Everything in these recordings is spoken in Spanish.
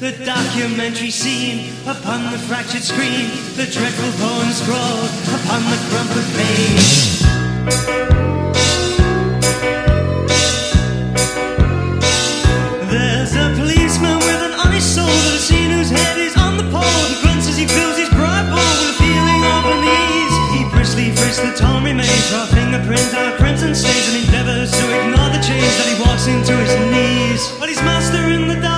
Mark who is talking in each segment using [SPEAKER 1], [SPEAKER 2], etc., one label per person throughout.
[SPEAKER 1] the documentary scene upon the fractured screen, the dreadful poem scrawled upon the crumpled page. There's a policeman with an honest soul that has seen whose head is on the pole. He grunts as he fills his pride bowl with a feeling of unease. He briskly frisks the torn remains, raw fingerprints, our crimson stains, and endeavors to ignore the change that he walks into his knees. But his master in the dark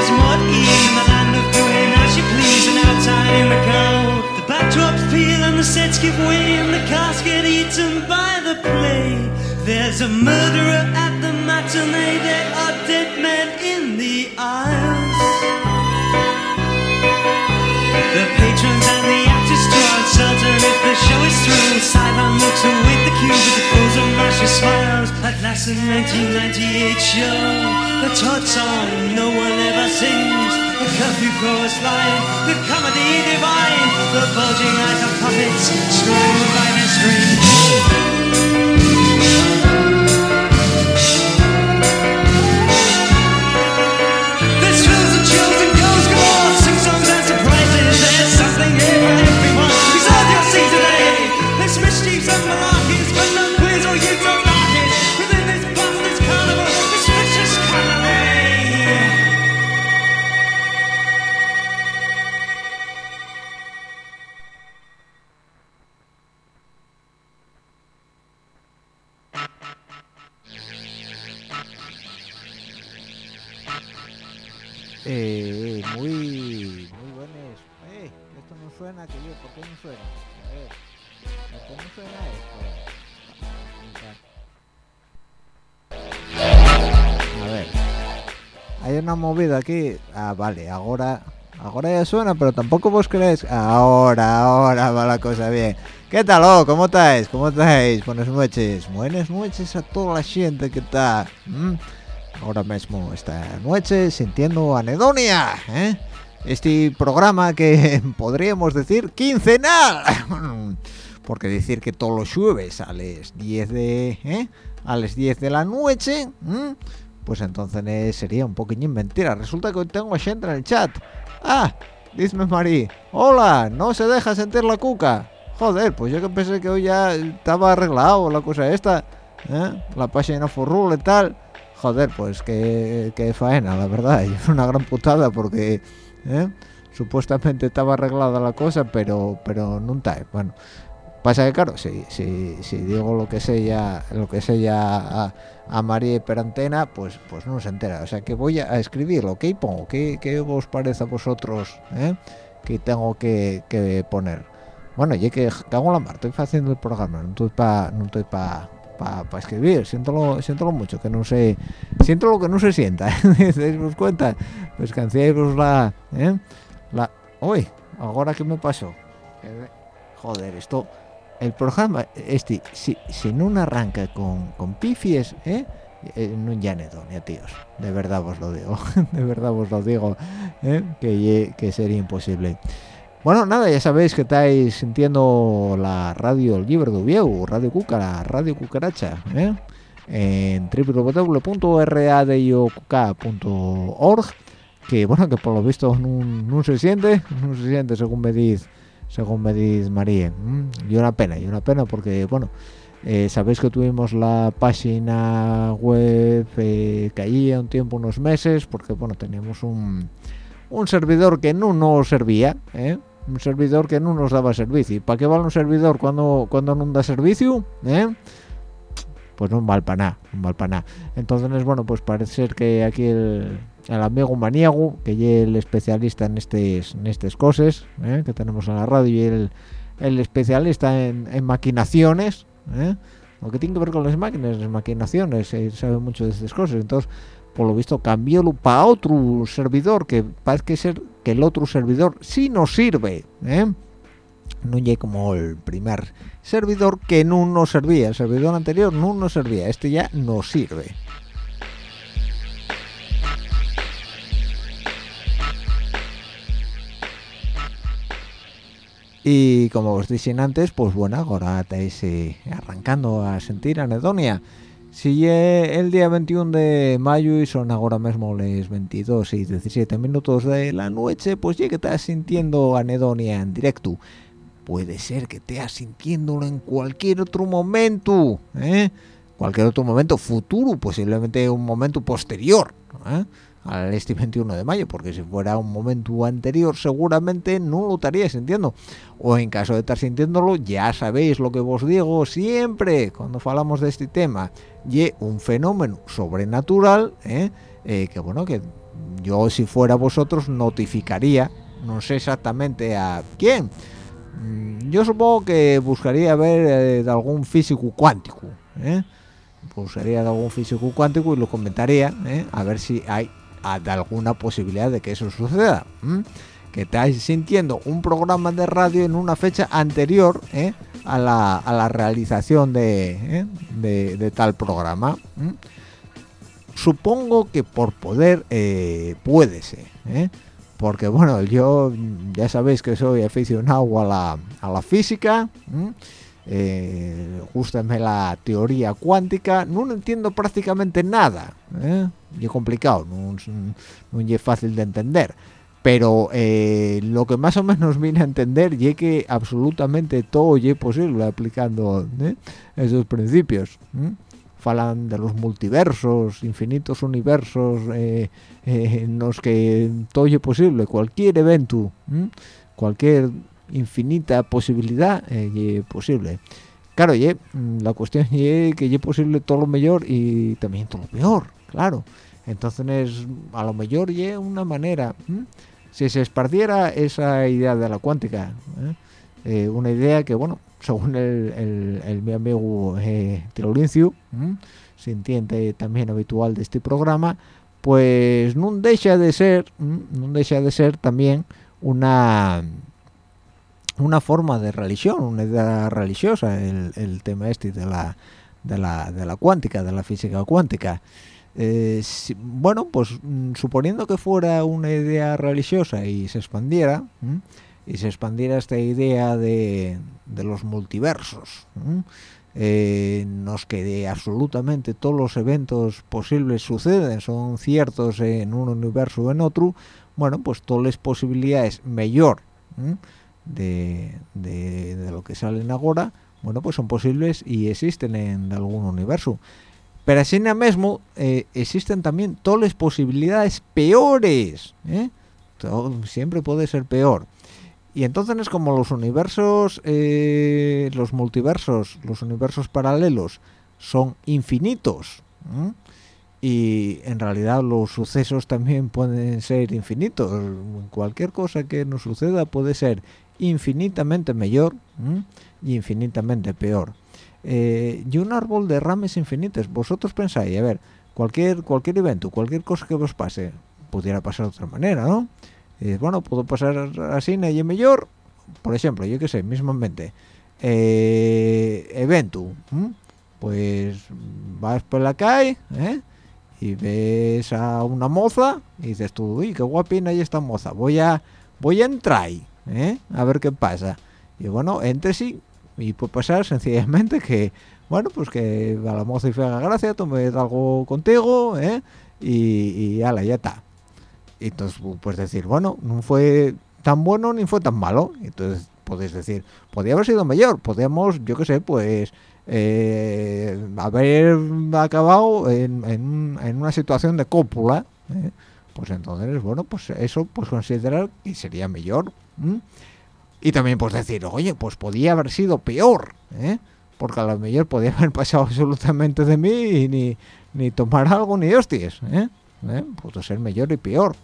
[SPEAKER 1] Is more In the land of doing as she please. And outside in the cold The backdrops peel and the sets give way And the cast get eaten by the play. There's a murderer at the matinee. There are dead men in the aisles are if the show is through. Sideline looks await the cue with the frozen mashes smiles. At last, the 1998 show, the Todd song no one ever sings. The curfew chorus line, the comedy divine, the bulging eyes of puppets strung by their strings.
[SPEAKER 2] Movida aquí. Ah, vale, ahora, ahora ya suena, pero tampoco vos creéis. Ahora, ahora va la cosa bien. ¿Qué tal, oh? ¿Cómo estáis? ¿Cómo estáis? Buenas noches. Buenas noches a toda la gente que está. ¿m? ahora mismo esta noche sintiendo anedonia, ¿eh? Este programa que podríamos decir quincenal, porque decir que todos los jueves a las 10 de, ¿eh? a las 10 de la noche. Pues entonces sería un poquillo mentira. Resulta que tengo gente en el chat. Ah, dime Marí, hola, no se deja sentir la cuca. Joder, pues yo que pensé que hoy ya estaba arreglado la cosa esta, ¿eh? la página forrul y tal joder, pues qué, qué faena, la verdad. Es una gran putada porque ¿eh? supuestamente estaba arreglada la cosa, pero pero está. Bueno, pasa que claro, si, si, digo lo que sé ya, lo que sé ya a, a María Perantena, pues pues no se entera. O sea que voy a escribirlo. ¿Qué pongo? ¿Qué, qué os parece a vosotros? ¿eh? Que tengo que, que poner. Bueno, ya que cago la mar, estoy haciendo el programa, no estoy para no estoy pa, para escribir siento siento mucho que no sé siento lo que no se sienta ¿eh? cuenta pues cancéis la ¿eh? la uy ahora qué me pasó joder esto el programa este si, si no arranca con, con pifies ¿eh? eh no ya tíos de verdad os lo digo de verdad os lo digo ¿eh? que, que sería imposible bueno, nada, ya sabéis que estáis sintiendo la radio El Libre de Vieu, Radio Cúcara, Radio Cucaracha, ¿eh? en www.radiocuca.org que bueno, que por lo visto no, se siente, no se siente según me dice, según me dice María. Y una pena, y una pena porque, bueno, eh, sabéis que tuvimos la página web eh, caía un tiempo, unos meses, porque bueno, teníamos un, un servidor que no nos servía, ¿eh? un servidor que no nos daba servicio. ¿Y para qué vale un servidor cuando, cuando no da servicio? ¿Eh? Pues no vale para nada, vale para nada. Entonces, bueno, pues parece ser que aquí el, amigo Maniago, que es el especialista en estas en estas cosas ¿eh? que tenemos en la radio, y el, especialista en, maquinaciones, ¿eh? lo que tiene que ver con las máquinas, las maquinaciones, sabe mucho de estas cosas. Entonces, por lo visto, cambió para otro servidor que parece ser que el otro servidor sí nos sirve ¿eh? no llegue como el primer servidor que no nos servía el servidor anterior no nos servía este ya nos sirve y como os dije antes pues bueno ahora estáis eh, arrancando a sentir anedonia si el día 21 de mayo y son ahora mismo los 22 y 17 minutos de la noche, pues ya que estás sintiendo anedonia en directo. Puede ser que estés sintiéndolo en cualquier otro momento, ¿eh? Cualquier otro momento futuro, posiblemente un momento posterior, ¿eh? Al este 21 de mayo, porque si fuera un momento anterior seguramente no lo estaría sintiendo. O en caso de estar sintiéndolo, ya sabéis lo que os digo siempre cuando hablamos de este tema, y un fenómeno sobrenatural, ¿eh? Eh, que bueno, que yo si fuera vosotros notificaría, no sé exactamente a quién, mm, yo supongo que buscaría ver eh, de algún físico cuántico, buscaría de algún físico cuántico y lo comentaría, a ver si hay de alguna posibilidad de que eso suceda. Que estáis sintiendo un programa de radio en una fecha anterior ¿eh? a, la, a, la, realización de, ¿eh? de, tal programa. Supongo que por poder eh, puede ser. Porque bueno, yo ya sabéis que soy aficionado a la, a la física eh, la teoría cuántica no entiendo prácticamente nada. Y es complicado no, es fácil de entender. Pero eh, lo que más o menos viene a entender es que absolutamente todo es posible aplicando ¿eh? esos principios falan de los multiversos infinitos universos en los que todo es posible. Cualquier evento cualquier infinita posibilidad eh, posible. Claro ye, mm, la cuestión es que es posible todo lo mejor y también todo lo peor claro entonces a lo mejor es una manera si se esparciera esa idea de la cuántica ¿eh? Una idea que bueno según el, el, mi amigo eh, Teolincio sintiente también habitual de este programa pues no deja de ser no deja de ser también una una forma de religión, una idea religiosa, el, tema este de la, de la, de la cuántica, de la física cuántica. Eh, bueno, pues mm, suponiendo que fuera una idea religiosa y se expandiera, y se expandiera esta idea de, de los multiversos, eh, nos quede absolutamente todos los eventos posibles suceden, son ciertos en un universo o en otro, bueno, pues todas las posibilidades mejor de, de, lo que salen ahora, bueno, pues son posibles y existen en algún universo. Pero así mismo eh, existen también todas las posibilidades peores. ¿eh? siempre puede ser peor. Y entonces es como los universos, eh, los multiversos, los universos paralelos son infinitos. Y en realidad los sucesos también pueden ser infinitos. Cualquier cosa que nos suceda puede ser infinitamente mejor y infinitamente peor. Eh, y un árbol de ramas infinitas vosotros pensáis a ver cualquier cualquier evento cualquier cosa que os pase pudiera pasar de otra manera no y bueno puedo pasar así y mejor por ejemplo yo qué sé mismamente. Eh, evento pues vas por la calle ¿eh? y ves a una moza y dices tú uy qué guapina y esta moza voy a voy a entrar ¿eh? a ver qué pasa y bueno entre sí y puede pasar sencillamente que bueno pues que a la moza y fea gracia tome algo contigo ¿eh? y, y ala ya está y entonces pues decir bueno no fue tan bueno ni fue tan malo entonces podéis decir podría haber sido mejor podríamos yo qué sé pues eh, haber acabado en, una situación de cópula ¿eh? pues entonces bueno pues eso pues considerar que sería mejor y también pues decir oye pues podía haber sido peor ¿eh? porque a lo mejor podía haber pasado absolutamente de mí y ni, ni tomar algo ni hostias ¿eh? puedo ser mejor y peor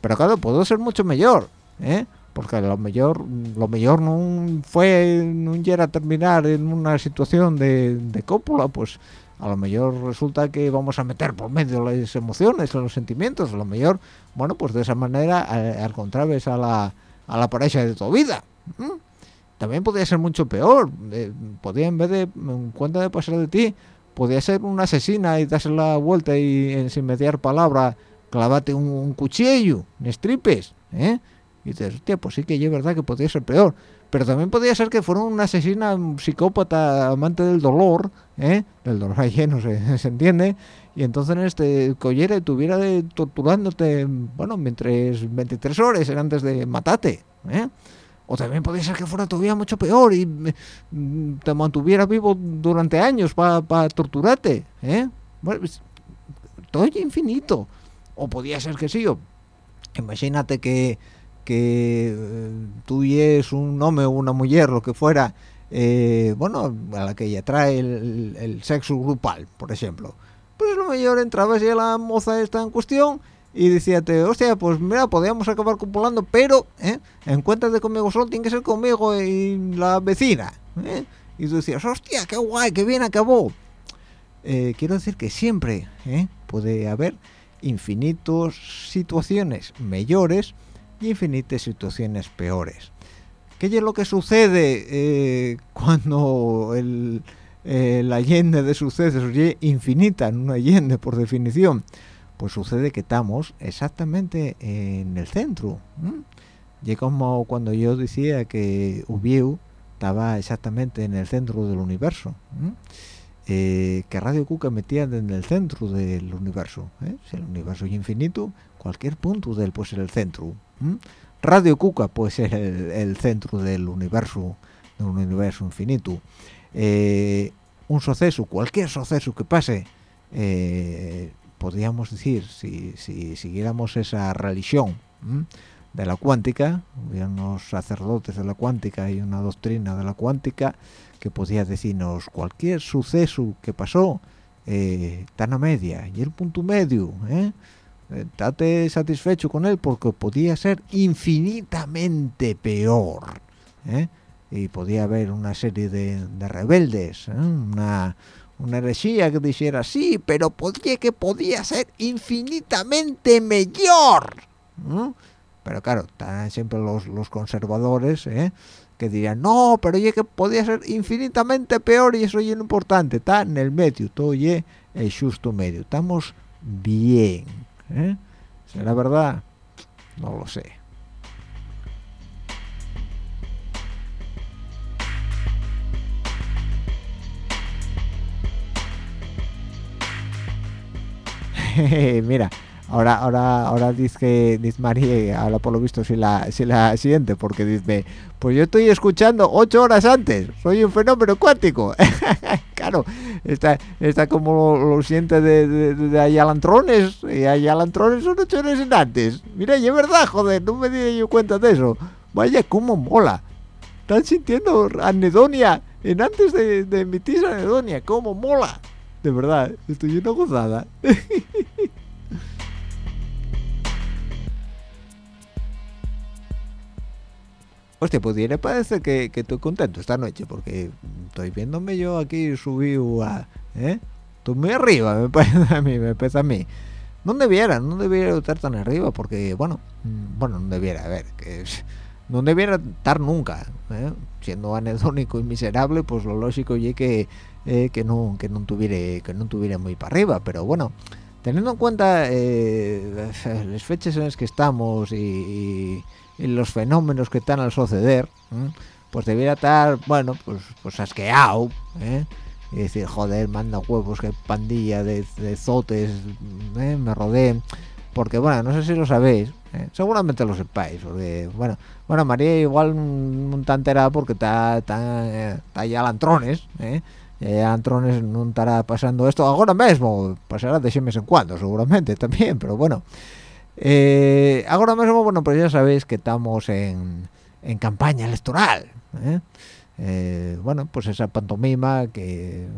[SPEAKER 2] pero claro puedo ser mucho mejor ¿eh? porque lo mejor lo mejor no fue no a terminar en una situación de, de cópula pues a lo mejor resulta que vamos a meter por medio las emociones los sentimientos a lo mejor bueno pues de esa manera al contrario a la a la pareja de tu vida también podría ser mucho peor eh, podría en vez de en cuenta de pasar de ti podría ser una asesina y darse la vuelta y sin mediar palabra clavate un, cuchillo en stripes ¿eh? Y dices, hostia, pues sí que es verdad que podría ser peor. Pero también podría ser que fuera una asesina, un psicópata, amante del dolor, ¿eh? Del dolor lleno, se, se entiende. Y entonces este collera tuviera de, torturándote, bueno, mientras 23 horas antes de matarte, ¿eh? O también podría ser que fuera todavía mucho peor y mm, te mantuviera vivo durante años para torturarte, ¿eh? Pues, todo infinito. O podría ser que sí, o imagínate que que eh, tú y es un hombre o una mujer, lo que fuera, eh, bueno, a la que ella trae el, sexo grupal, por ejemplo. Pues lo mejor entrabas y la moza está en cuestión y decíate, hostia, pues mira, podríamos acabar copulando, pero ¿eh? en cuenta de conmigo solo tiene que ser conmigo y la vecina. ¿eh? Y tú decías, hostia, qué guay, qué bien acabó. quiero decir que siempre puede haber infinitas situaciones mejores infinitas situaciones peores. ¿Qué es lo que sucede eh, cuando el, el, allende de sucesos es infinita, un allende por definición? Pues sucede que estamos exactamente en el centro. Y como cuando yo decía que Ubiu estaba exactamente en el centro del universo. Eh, que Radio Cuca metía en el centro del universo. ¿eh? Si el universo es infinito, cualquier punto del puede ser el centro. Radio Cuca puede ser el, centro del universo, de un universo infinito. Eh, un suceso, cualquier suceso que pase, eh, podríamos decir, si, siguiéramos esa religión de la cuántica, hubiera unos sacerdotes de la cuántica y una doctrina de la cuántica que podía decirnos cualquier suceso que pasó, eh, tan a media, y el punto medio, ¿eh? satisfecho con él porque podía ser infinitamente peor ¿eh? y podía haber una serie de, rebeldes ¿eh? una una herejía que dijera sí pero podría que podía ser infinitamente mejor pero claro están siempre los, los conservadores ¿eh? que dirían no pero oye que podía ser infinitamente peor y eso es importante está en el medio todo es el justo medio estamos bien ¿Eh? ¿Será verdad? No lo sé. Mira, ahora ahora ahora dice que dice María ahora por lo visto si la si la siguiente porque dice pues yo estoy escuchando ocho horas antes soy un fenómeno cuántico. Claro está está como lo siente de, de, de y Ayalantrones son ocho horas antes. Mira y es verdad joder no me di yo cuenta de eso. Vaya cómo mola. Están sintiendo anedonia en antes de, de emitir anedonia cómo mola de verdad estoy una gozada hostia, pudiera parece que, que estoy contento esta noche porque estoy viéndome yo aquí subido a... ¿eh? Estoy muy arriba, me parece a mí, me parece a mí. No debiera, no debiera estar tan arriba porque, bueno, mm, bueno, no debiera, a ver, que no debiera estar nunca, ¿eh? siendo anedónico y miserable, pues lo lógico y que eh, que no que no tuviera que no tuviera muy para arriba, pero bueno, teniendo en cuenta eh, las fechas en las que estamos y, los fenómenos que están al suceder, pues debiera estar, bueno, pues pues asqueado, ¿eh? y decir, joder, manda huevos, qué pandilla de, zotes me rodeen, porque bueno, no sé si lo sabéis, seguramente lo sepáis, porque bueno, bueno, María igual un tantera porque está, está, está ya lantrones, ¿eh? Eh, Antrones no estará pasando esto ahora mismo, pasará de vez en cuando seguramente también, pero bueno. Eh, ahora mismo, bueno, pues ya sabéis que estamos en, en campaña electoral. ¿eh? Eh, bueno, pues esa pantomima que,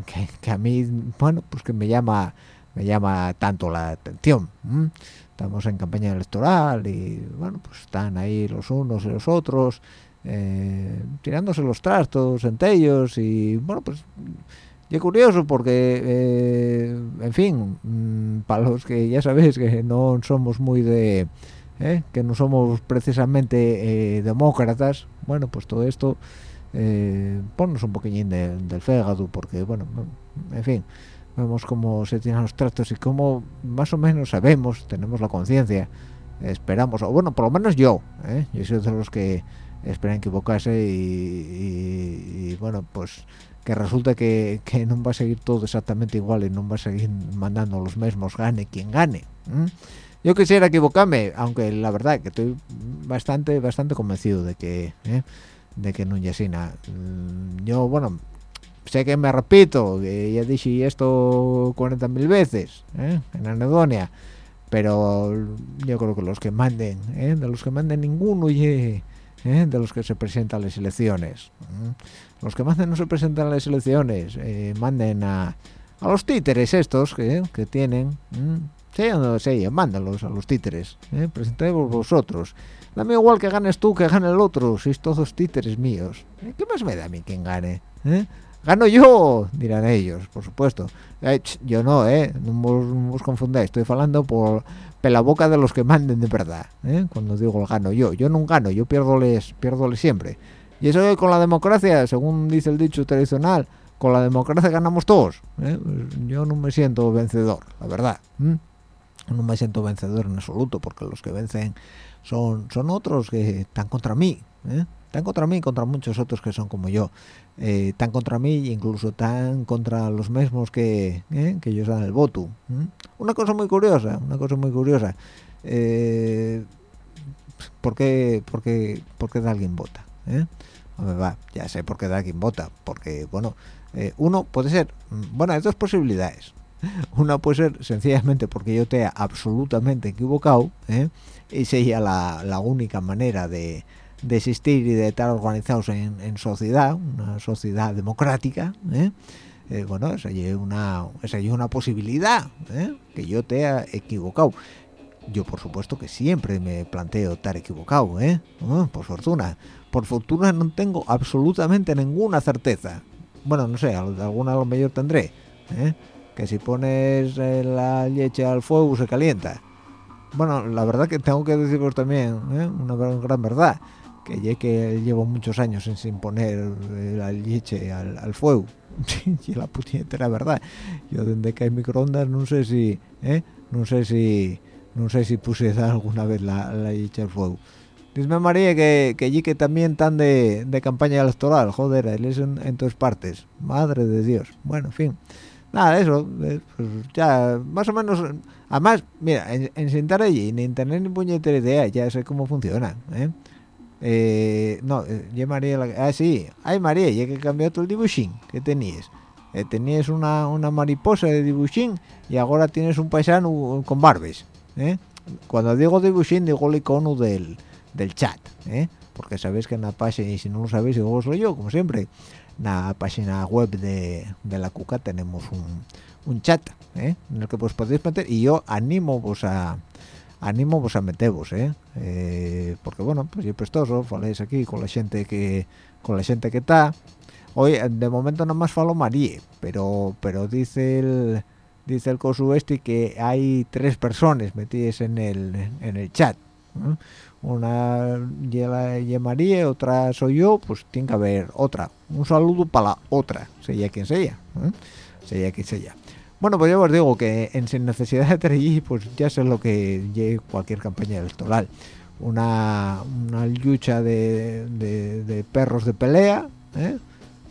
[SPEAKER 2] que, a mí, bueno, pues que me llama me llama tanto la atención. Estamos en campaña electoral y, bueno, pues están ahí los unos y los otros eh, tirándose los trastos entre ellos y bueno pues y curioso porque eh, en fin mm, para los que ya sabéis que no somos muy de eh, que no somos precisamente demócratas bueno pues todo esto ponnos un poquillín del fégado porque bueno en fin vemos cómo se tiran los trastos y cómo más o menos sabemos tenemos la conciencia esperamos o bueno por lo menos yo yo soy de los que esperan equivocarse y, bueno pues que resulta que, no va a seguir todo exactamente igual y no va a seguir mandando los mismos gane quien gane yo quisiera equivocarme aunque la verdad que estoy bastante bastante convencido de que ¿eh? de que no mm, yo bueno sé que me repito que ya dije esto 40.000 veces ¿eh? en anedonia pero yo creo que los que manden ¿eh? de los que manden ninguno y ¿eh? de los que se presentan las elecciones. Los que manden no se presentan a las elecciones, eh, manden a, a, los títeres estos que, que tienen, sí o no sé, mándalos a los títeres, ¿eh? presentemos vosotros. Dame igual que ganes tú que gane el otro, sois todos títeres míos. ¿Eh? ¿Qué más me da a mí quien gane? gano yo dirán ellos por supuesto yo no eh no os, confundáis estoy hablando por la boca de los que manden de verdad ¿eh? cuando digo gano yo yo no gano yo pierdo les pierdo siempre y eso con la democracia según dice el dicho tradicional con la democracia ganamos todos ¿eh? yo no me siento vencedor la verdad no me siento vencedor en absoluto porque los que vencen son son otros que están contra mí ¿eh? están contra mí y contra muchos otros que son como yo eh, están contra mí e incluso están contra los mismos que, eh, que ellos dan el voto una cosa muy curiosa una cosa muy curiosa eh, ¿por, qué, por, qué, ¿por qué alguien vota? ¿eh? va, ya sé por qué da alguien vota porque bueno uno puede ser bueno hay dos posibilidades una puede ser sencillamente porque yo te he absolutamente equivocado y sería la, la única manera de de existir y de estar organizados en, sociedad, una sociedad democrática, ¿eh? Eh, bueno, esa es una, esa es una posibilidad, ¿eh? que yo te haya equivocado. Yo, por supuesto, que siempre me planteo estar equivocado, ¿eh? por fortuna. Por fortuna no tengo absolutamente ninguna certeza. Bueno, no sé, alguna a lo mejor tendré, que si pones la leche al fuego se calienta. Bueno, la verdad que tengo que deciros también, una gran verdad, que ya que llevo muchos años sin poner la leche al, fuego y la puñetera verdad yo desde que hay microondas no sé si ¿eh? no sé si no sé si puse alguna vez la, leche al fuego Dime María que, que allí que también están de, campaña electoral, joder, él es en, todas partes, madre de Dios. Bueno, en fin, nada, eso, eh, pues ya, más o menos, además, mira, en, sentar allí, ni tener ni puñetera idea, ya sé cómo funciona, ¿eh? Eh, no, eh, ya María, ah sí, ay María, ya que cambió todo el dibujín que tenías. Eh, tenías una, una mariposa de dibujín y ahora tienes un paisano con barbes. Cuando digo dibujín digo el icono del, del chat, porque sabéis que en la página, y si no lo sabéis, digo soy yo, como siempre, en la página web de, de la Cuca tenemos un, un chat en el que pues podéis meter y yo animo vos a animo vos a meteros, ¿eh? ¿eh? porque bueno pues es prestoso faléis aquí con la gente que con la gente que está hoy de momento nomás falo María pero pero dice el dice el cosu este que hay tres personas metidas en el en el chat una y María otra soy yo pues tiene que haber otra un saludo para la otra sea quien sea ¿eh? sea quien sea bueno pues yo os digo que en sin necesidad de tener pues ya sé lo que lleve cualquier campaña electoral una, una lucha de, perros de pelea ¿eh?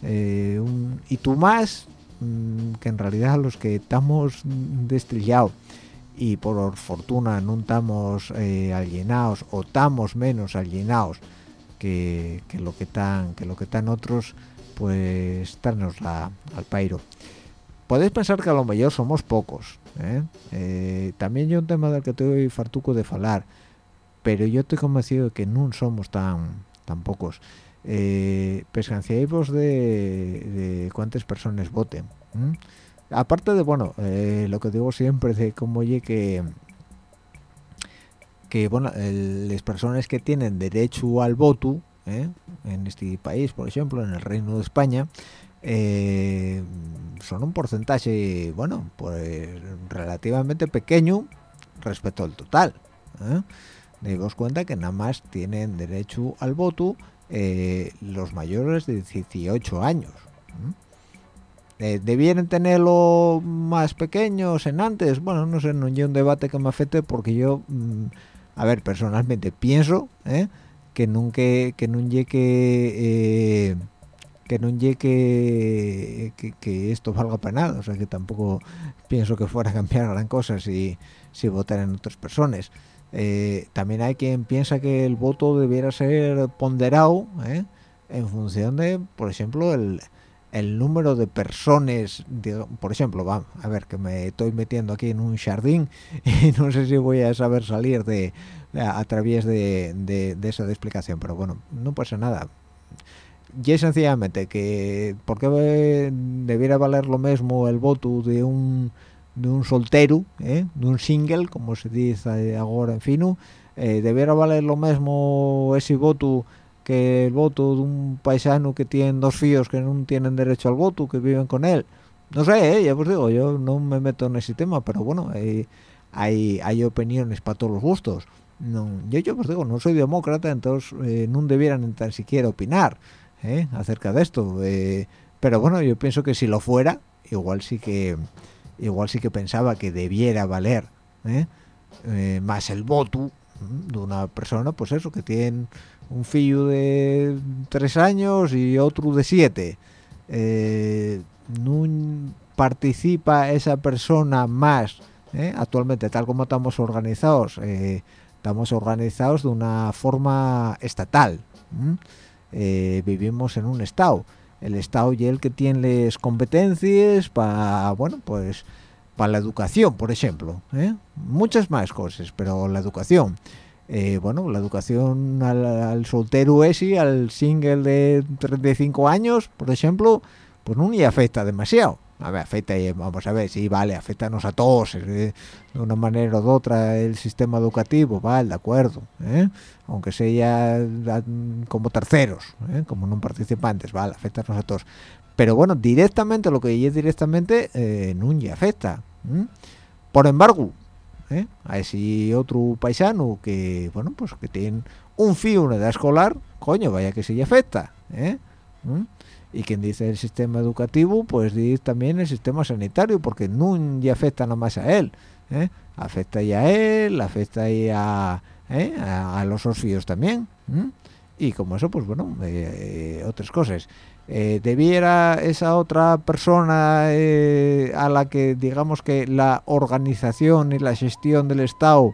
[SPEAKER 2] Eh, y tú más mm, que en realidad los que estamos destrillados y por fortuna no estamos eh, alienados o estamos menos alienados que, que, lo que están que lo que están otros pues estarnos al pairo podéis pensar que a lo mejor somos pocos ¿eh? Eh, también hay un tema del que estoy fartuco de falar pero yo estoy convencido de que no somos tan tan pocos. Eh, de, de cuántas personas voten aparte de bueno eh, lo que digo siempre de cómo oye que que bueno las personas que tienen derecho al voto en este país por ejemplo en el Reino de España eh, son un porcentaje bueno pues relativamente pequeño respecto al total ¿eh? cuenta que nada más tienen derecho al voto los mayores de 18 años eh, debieran tenerlo más pequeños en antes bueno no sé no hay un debate que me afecte porque yo mm, a ver personalmente pienso ¿eh? que nunca que no llegue eh, que no llegue que, esto valga para nada. O sea que tampoco pienso que fuera a cambiar gran cosa si si votaran otras personas. También hay quien piensa que el voto debiera ser ponderado en función de por ejemplo el el número de personas, por ejemplo, va, a ver que me estoy metiendo aquí en un jardín y no sé si voy a saber salir de a, través de, esa explicación, pero bueno, no pasa nada. Y sencillamente que, ¿por qué debiera valer lo mismo el voto de un, de un soltero, eh? de un single, como se dice ahora en fino, eh, debiera valer lo mismo ese voto que el voto de un paisano que tiene dos fíos que no tienen derecho al voto, que viven con él. No sé, ¿eh? ya os digo, yo no me meto en ese tema, pero bueno, hay, hay, opiniones para todos los gustos. No, yo, yo os digo, no soy demócrata, entonces eh, no debieran tan siquiera opinar ¿eh? acerca de esto. Eh, pero bueno, yo pienso que si lo fuera, igual sí que igual sí que pensaba que debiera valer más el voto de una persona, pues eso, que tiene un fillo de tres años y otro de siete eh, no participa esa persona más eh, actualmente tal como estamos organizados eh, estamos organizados de una forma estatal vivimos en un estado. El estado y el que tiene las competencias para bueno pues para la educación por ejemplo muchas más cosas pero la educación. Eh, bueno, la educación al, soltero ese, al single de 35 años, por ejemplo, pues no le afecta demasiado. A ver, afecta, vamos a ver, sí, vale, afectanos a todos, eh, de una manera u otra el sistema educativo, vale, de acuerdo, ¿eh? aunque sea como terceros, como no participantes, vale, afectanos a todos. Pero bueno, directamente, lo que es directamente, le afecta. Por embargo, ¿eh? a ese otro paisano que bueno pues que tiene un fío una edad escolar coño vaya que se le afecta ¿eh? Y quien dice el sistema educativo pues dice también el sistema sanitario porque no le afecta nada más a él ¿eh? afecta ya a él afecta ya a, a, los socios también y como eso pues bueno otras cosas. Eh, debiera esa otra persona eh, a la que digamos que la organización y la gestión del Estado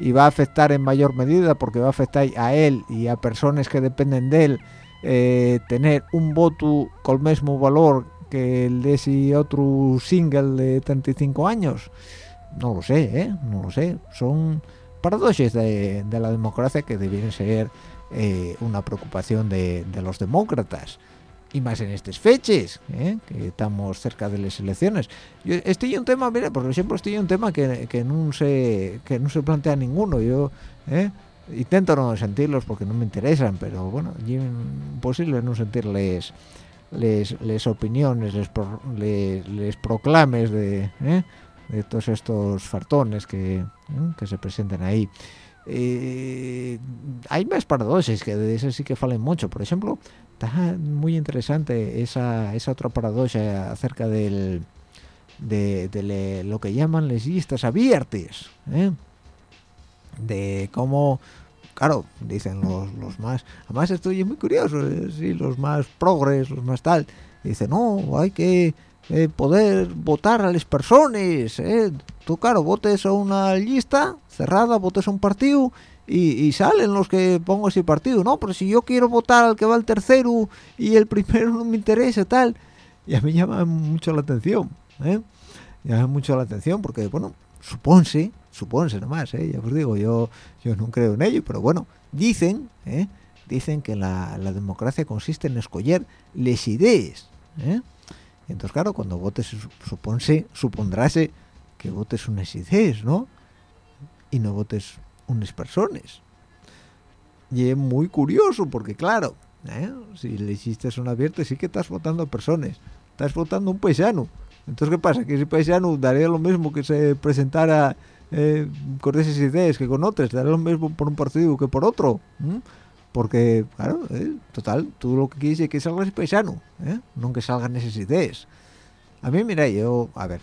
[SPEAKER 2] y va a afectar en mayor medida porque va a afectar a él y a personas que dependen de él eh, tener un voto con el mismo valor que el de ese otro single de 35 años no lo sé, no lo sé son paradojas de, la democracia que debieran ser eh, una preocupación de, los demócratas y más en estas fechas ¿eh? que estamos cerca de las elecciones yo estoy un tema mira por ejemplo estoy un tema que, que no se que no se plantea ninguno yo ¿eh? Intento no sentirlos porque no me interesan pero bueno imposible no sentirles les, opiniones les, les, proclames de, ¿eh? de todos estos fartones que, ¿eh? se presentan ahí eh, hay más paradojas que de eso sí que falen mucho por ejemplo está muy interesante esa, otra paradoja acerca del de, lo que llaman les listas abiertas. De cómo claro dicen los, los más además estoy muy curioso ¿eh? los más progres los más tal dicen no hay que eh, poder votar a las personas tú claro votes a una lista cerrada votes a un partido y, salen los que pongo ese partido no pero si yo quiero votar al que va el tercero y el primero no me interesa tal y a mí llama mucho la atención ¿eh? llama mucho la atención porque bueno supónse supónse nomás ¿eh? ya os digo yo yo no creo en ello pero bueno dicen ¿eh? dicen que la, la, democracia consiste en escoger les ideas ¿eh? entonces claro cuando votes supónse supondráse que votes unas ideas no y no votes unas personas y es muy curioso porque claro ¿eh? si le hiciste son abiertas sí que estás votando a personas estás votando a un paisano entonces qué pasa que ese paisano daría lo mismo que se presentara eh, con esas ideas que con otras daría lo mismo por un partido que por otro porque claro eh, total tú lo que quieres es que salga ese paisano no que salgan esas ideas. A mí mira yo a ver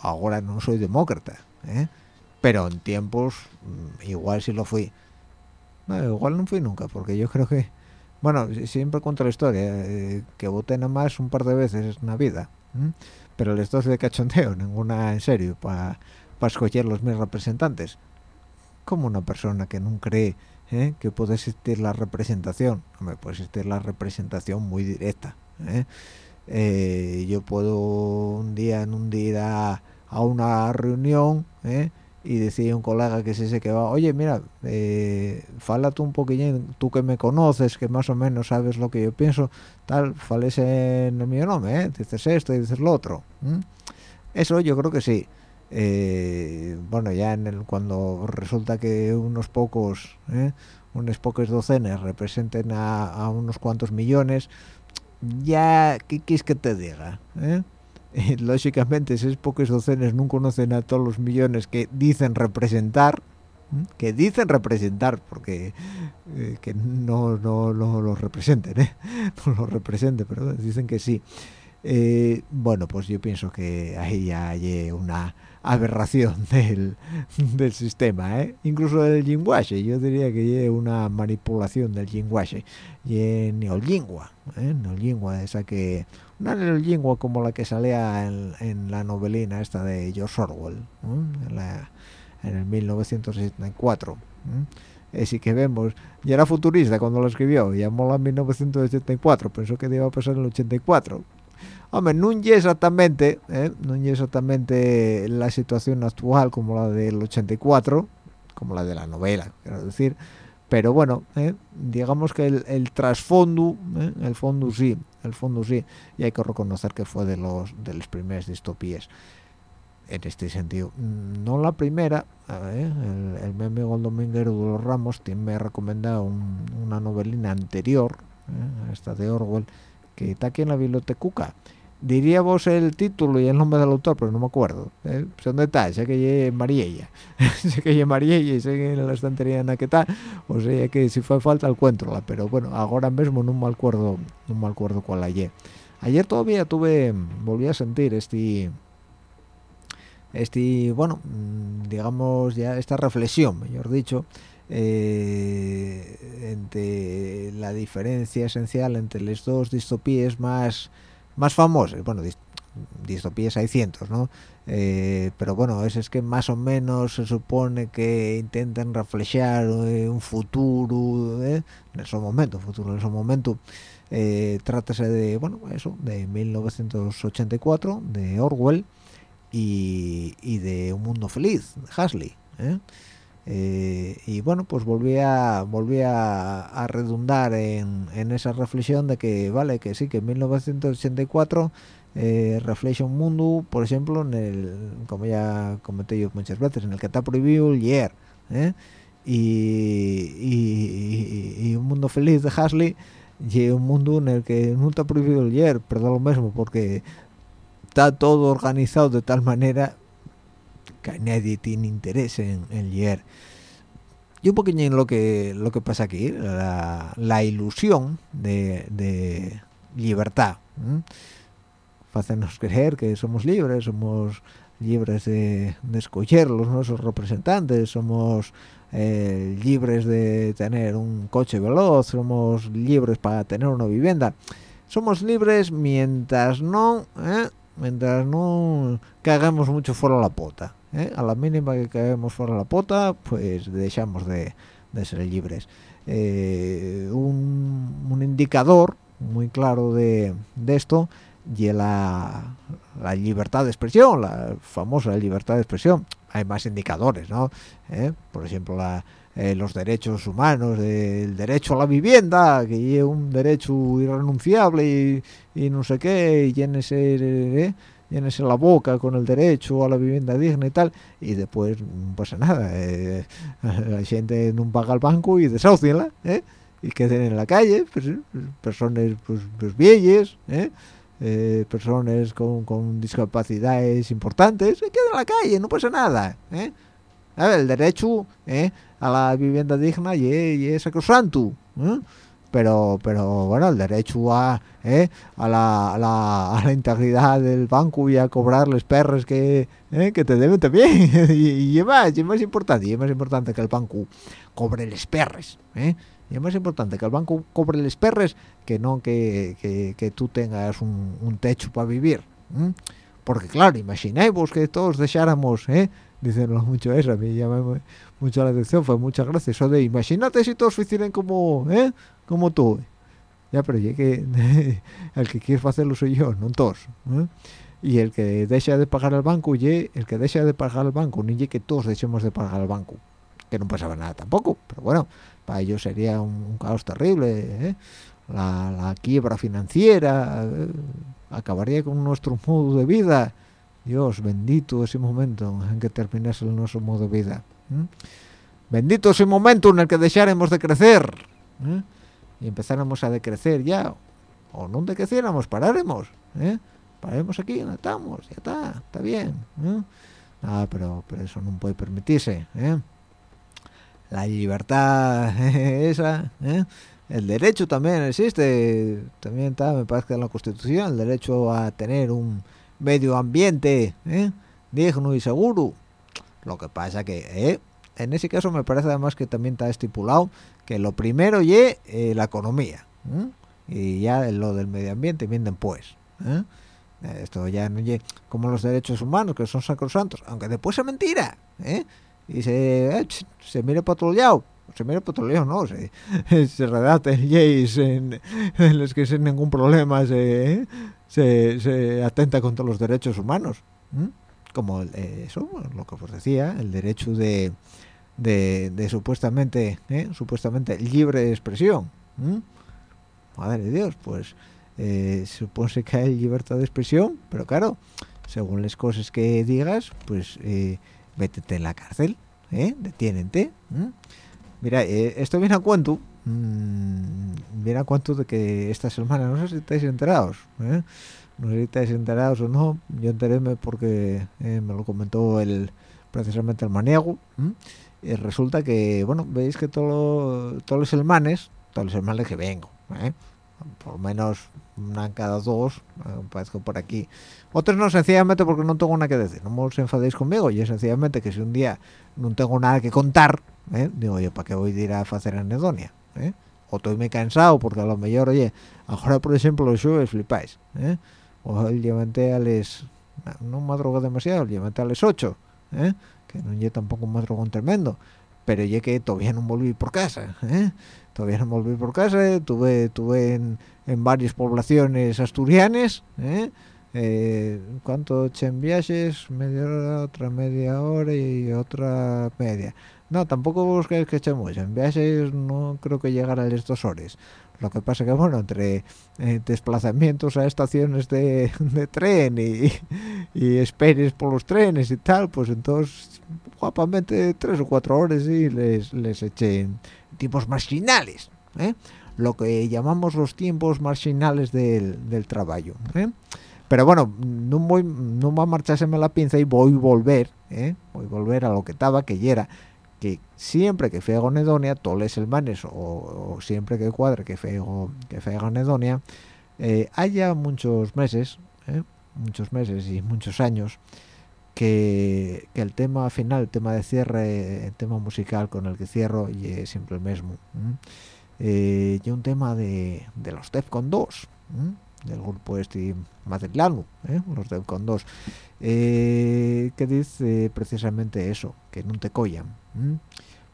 [SPEAKER 2] ahora no soy demócrata pero en tiempos mm, igual sí lo fui. Igual no fui nunca porque yo creo que bueno siempre cuento la historia eh, que voté nada más un par de veces en la vida pero les doy de cachondeo ninguna en serio para escoger los mis representantes como una persona que no cree ¿eh? que puede existir la representación me puede existir la representación muy directa ¿eh? yo puedo un día en un día a una reunión y decía un colega que es ese que va, oye, mira, eh, fala tú un poquillín, tú que me conoces, que más o menos sabes lo que yo pienso, tal, fales en el mío nombre, ¿eh? dices esto y dices lo otro. Eso yo creo que sí. Eh, bueno, ya en el, cuando resulta que unos pocos, ¿eh? unas pocas docenas representen a, unos cuantos millones, ya, ¿qué quieres que te diga? ¿eh? lógicamente esas pocas docenas no conocen a todos los millones que dicen representar que dicen representar porque eh, que no, no, los representen ¿eh? no los representen pero dicen que sí bueno pues yo pienso que ahí ya hay una aberración del, del sistema ¿eh? incluso del lenguaje. Yo diría que hay una manipulación del lenguaje. Y neolingua ¿eh? neolingua esa que una neolingua como la que salía en, la novelina esta de George Orwell en, la, en, el 1974 así que vemos y era futurista cuando lo escribió llamó la 1974 pensó que iba a pasar en el 84 Hombre, no exactamente, ¿eh? no exactamente la situación actual como la del 84, como la de la novela, quiero decir, pero bueno, ¿eh? digamos que el, trasfondo, ¿eh? el fondo sí, el fondo sí, y hay que reconocer que fue de los de las primeras distopías en este sentido. No la primera, el, el mi amigo el Dominguero de los Ramos me ha recomendado una novelina anterior, esta de Orwell, que está aquí en la biblioteca diría vos el título y el nombre del autor, pero no me acuerdo. ¿eh? Son detalles, sé que es Mariella. sé que es Mariella y sé que en la estantería en la que está. O sea que si fue falta el cuento, pero bueno, ahora mismo no me acuerdo, no me acuerdo cuál ayer. Ayer todavía tuve, volví a sentir este, este, bueno, mm, digamos ya esta reflexión, mejor dicho, eh, entre la diferencia esencial entre las dos distopías más más famosas, bueno, distopías hay cientos, ¿no? Eh, pero bueno, es, es que más o menos se supone que intentan reflejar eh, un futuro, ¿eh? en ese momento, futuro en ese momento, eh, trátase de, bueno, eso, de 1984, de Orwell, y, y de Un Mundo Feliz, de Hasley, y bueno pues volví a volví a, redundar en, en, esa reflexión de que vale que sí que en 1984 eh, refleja un mundo por ejemplo en el como ya comenté yo muchas veces en el que está prohibido el yer ¿eh? y, un mundo feliz de Hasley y un mundo en el que no está prohibido el leer, pero lo mismo, porque está todo organizado de tal manera que nadie tiene interés en, leer. Y un poquillo lo que lo que pasa aquí, la, ilusión de, libertad. Hacernos creer que somos libres, somos libres de, escoger los nuestros representantes, somos eh, libres de tener un coche veloz, somos libres para tener una vivienda. Somos libres mientras no, ¿eh? mientras no cagamos mucho fuera la pota. ¿Eh? A la mínima que caguemos fuera la pota, pues dejamos de, ser libres. Un, un, indicador muy claro de, de esto y la, la, libertad de expresión, la famosa libertad de expresión. Hay más indicadores, ¿no? ¿Eh? Por ejemplo, eh, los derechos humanos, el derecho a la vivienda, que es un derecho irrenunciable y, no sé qué, y llénese, ¿eh? Llénese la boca con el derecho a la vivienda digna y tal, y después no pasa nada. Eh, la gente no paga el banco y desahucienla, ¿eh? y queden en la calle, pues, personas pues, pues viejas, ¿eh? Eh, personas con, discapacidades importantes, se quedan en la calle, no pasa nada. ¿eh? el derecho ¿eh? a la vivienda digna y, es sacrosanto. Pero, pero bueno, el derecho a, a la, a, la, integridad del banco y a cobrarles perres que, que te deben también. y, y, más, y más importante, y es más importante que el banco cobre les perres. Y es más importante que el banco cobre les perres que no que, que, tú tengas un, techo para vivir porque claro imaginéis que todos dejáramos ¿eh? dicen mucho eso a mí llama mucho la atención fue muchas gracias imagínate si todos hicieran como ¿eh? Como tú ya pero ya que el que quiere hacerlo soy yo no todos ¿eh? y el que deja de pagar al banco y el que deja de pagar al banco ni que todos dejemos de pagar al banco que no pasaba nada tampoco pero bueno para ellos sería un, caos terrible ¿eh? la, quiebra financiera, eh, acabaría con nuestro modo de vida. Dios, bendito ese momento en que terminase nuestro modo de vida. Bendito ese momento en el que dejaremos de crecer ¿eh? Y empezáramos a decrecer ya. O no decreciéramos, pararemos. ¿eh? Pararemos aquí, estamos, ya está, está bien. Ah, pero, pero eso no puede permitirse. La libertad esa, el derecho también existe, también está, me parece que en la Constitución, el derecho a tener un medio ambiente ¿eh? digno y seguro. Lo que pasa que eh, en ese caso me parece además que también está estipulado lo primero es eh, la economía y ya lo del medio ambiente vienen pues. Esto ya no es como los derechos humanos que son sacrosantos, aunque después es mentira. Y se, se mire para otro lado se mira petróleo no se, se redacten leyes en, en los que sin ningún problema se, se, atenta contra los derechos humanos como eh, eso lo que os decía el derecho de, de, supuestamente ¿eh? supuestamente libre expresión madre de dios pues eh, supone que hay libertad de expresión pero claro según las cosas que digas pues eh, métete en la cárcel ¿eh? Mira, eh, esto viene a cuento, mmm, viene a cuento de que esta semana, no sé si estáis enterados, ¿eh? no sé si estáis enterados o no, yo enteréme porque me lo comentó el precisamente el maniego, y resulta que, bueno, veis que todo, todos los hermanes, todos los hermanos que vengo, ¿eh? por lo menos una cada dos, parece por aquí. Otros no, sencillamente porque no tengo nada que decir, no os enfadéis conmigo, y es sencillamente que si un día no tengo nada que contar, ¿eh? digo yo, ¿para qué voy a ir a hacer anedonia? ¿eh? O estoy muy cansado porque a lo mejor, oye, ahora por ejemplo los jueves flipáis, ¿eh? o el levanté a les, no madrugo demasiado, levanté a las 8, ¿eh? Que no llegué tampoco un madrugón tremendo, pero ya que todavía no volví por casa, ¿eh? todavía no volví por casa, tuve, tuve en, en varias poblaciones asturianas, ¿eh? eh, ¿cuánto en viajes? Media hora, otra media hora y otra media no tampoco vos que echemos en viajes no creo que llegara a las dos horas lo que pasa que bueno entre eh, desplazamientos a estaciones de, tren y, y, esperes por los trenes y tal pues entonces guapamente tres o cuatro horas y les, les eché tiempos marginales ¿eh? lo que llamamos los tiempos marginales del, del trabajo ¿eh? pero bueno no voy no va a marchárseme la pinza y voy a volver ¿eh? voy a volver a lo que estaba que ya era que siempre que fego Nedonia toles el manes o, siempre que cuadre que fego que fego Nedonia eh, haya muchos meses muchos meses y muchos años que, el tema final, el tema de cierre, el tema musical con el que cierro, y es siempre el mismo. Eh, y un tema de, de los Defcon 2, del grupo este madrilano, ¿eh? los Defcon 2, eh, que dice precisamente eso, que no te collan.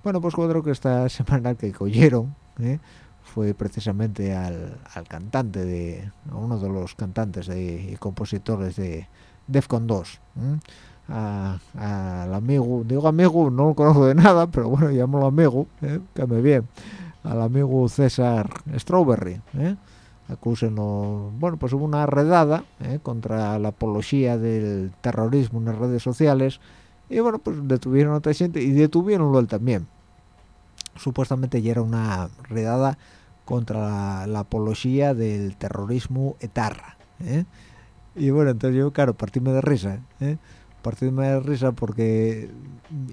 [SPEAKER 2] Bueno, pues creo que esta semana que cogieron ¿eh? fue precisamente al, al, cantante de, a uno de los cantantes y compositores de Defcon 2 al amigo, digo amigo, no lo conozco de nada, pero bueno, llamo amigo, ¿eh? que me bien, al amigo César Strawberry, ¿eh? bueno, pues hubo una redada ¿eh? contra la apología del terrorismo en las redes sociales, y bueno, pues detuvieron a otra gente y detuvieronlo él también. Supuestamente ya era una redada contra la, apología del terrorismo etarra, ¿eh? Y bueno, entonces yo, claro, partíme de risa, ¿eh? partirme de risa porque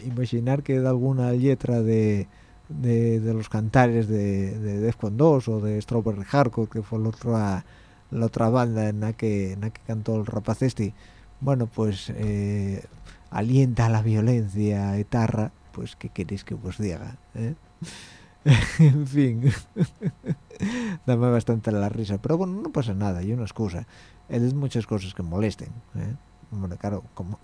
[SPEAKER 2] imaginar que de alguna letra de, de, los cantares de, de Defcon 2 o de Strawberry Hardcore que fue la otra la otra banda en la que en la que cantó el rapacesti bueno pues eh, alienta la violencia etarra pues qué queréis que os diga eh? en fin dame bastante la risa pero bueno no pasa nada hay una excusa hay muchas cosas que molesten ¿eh?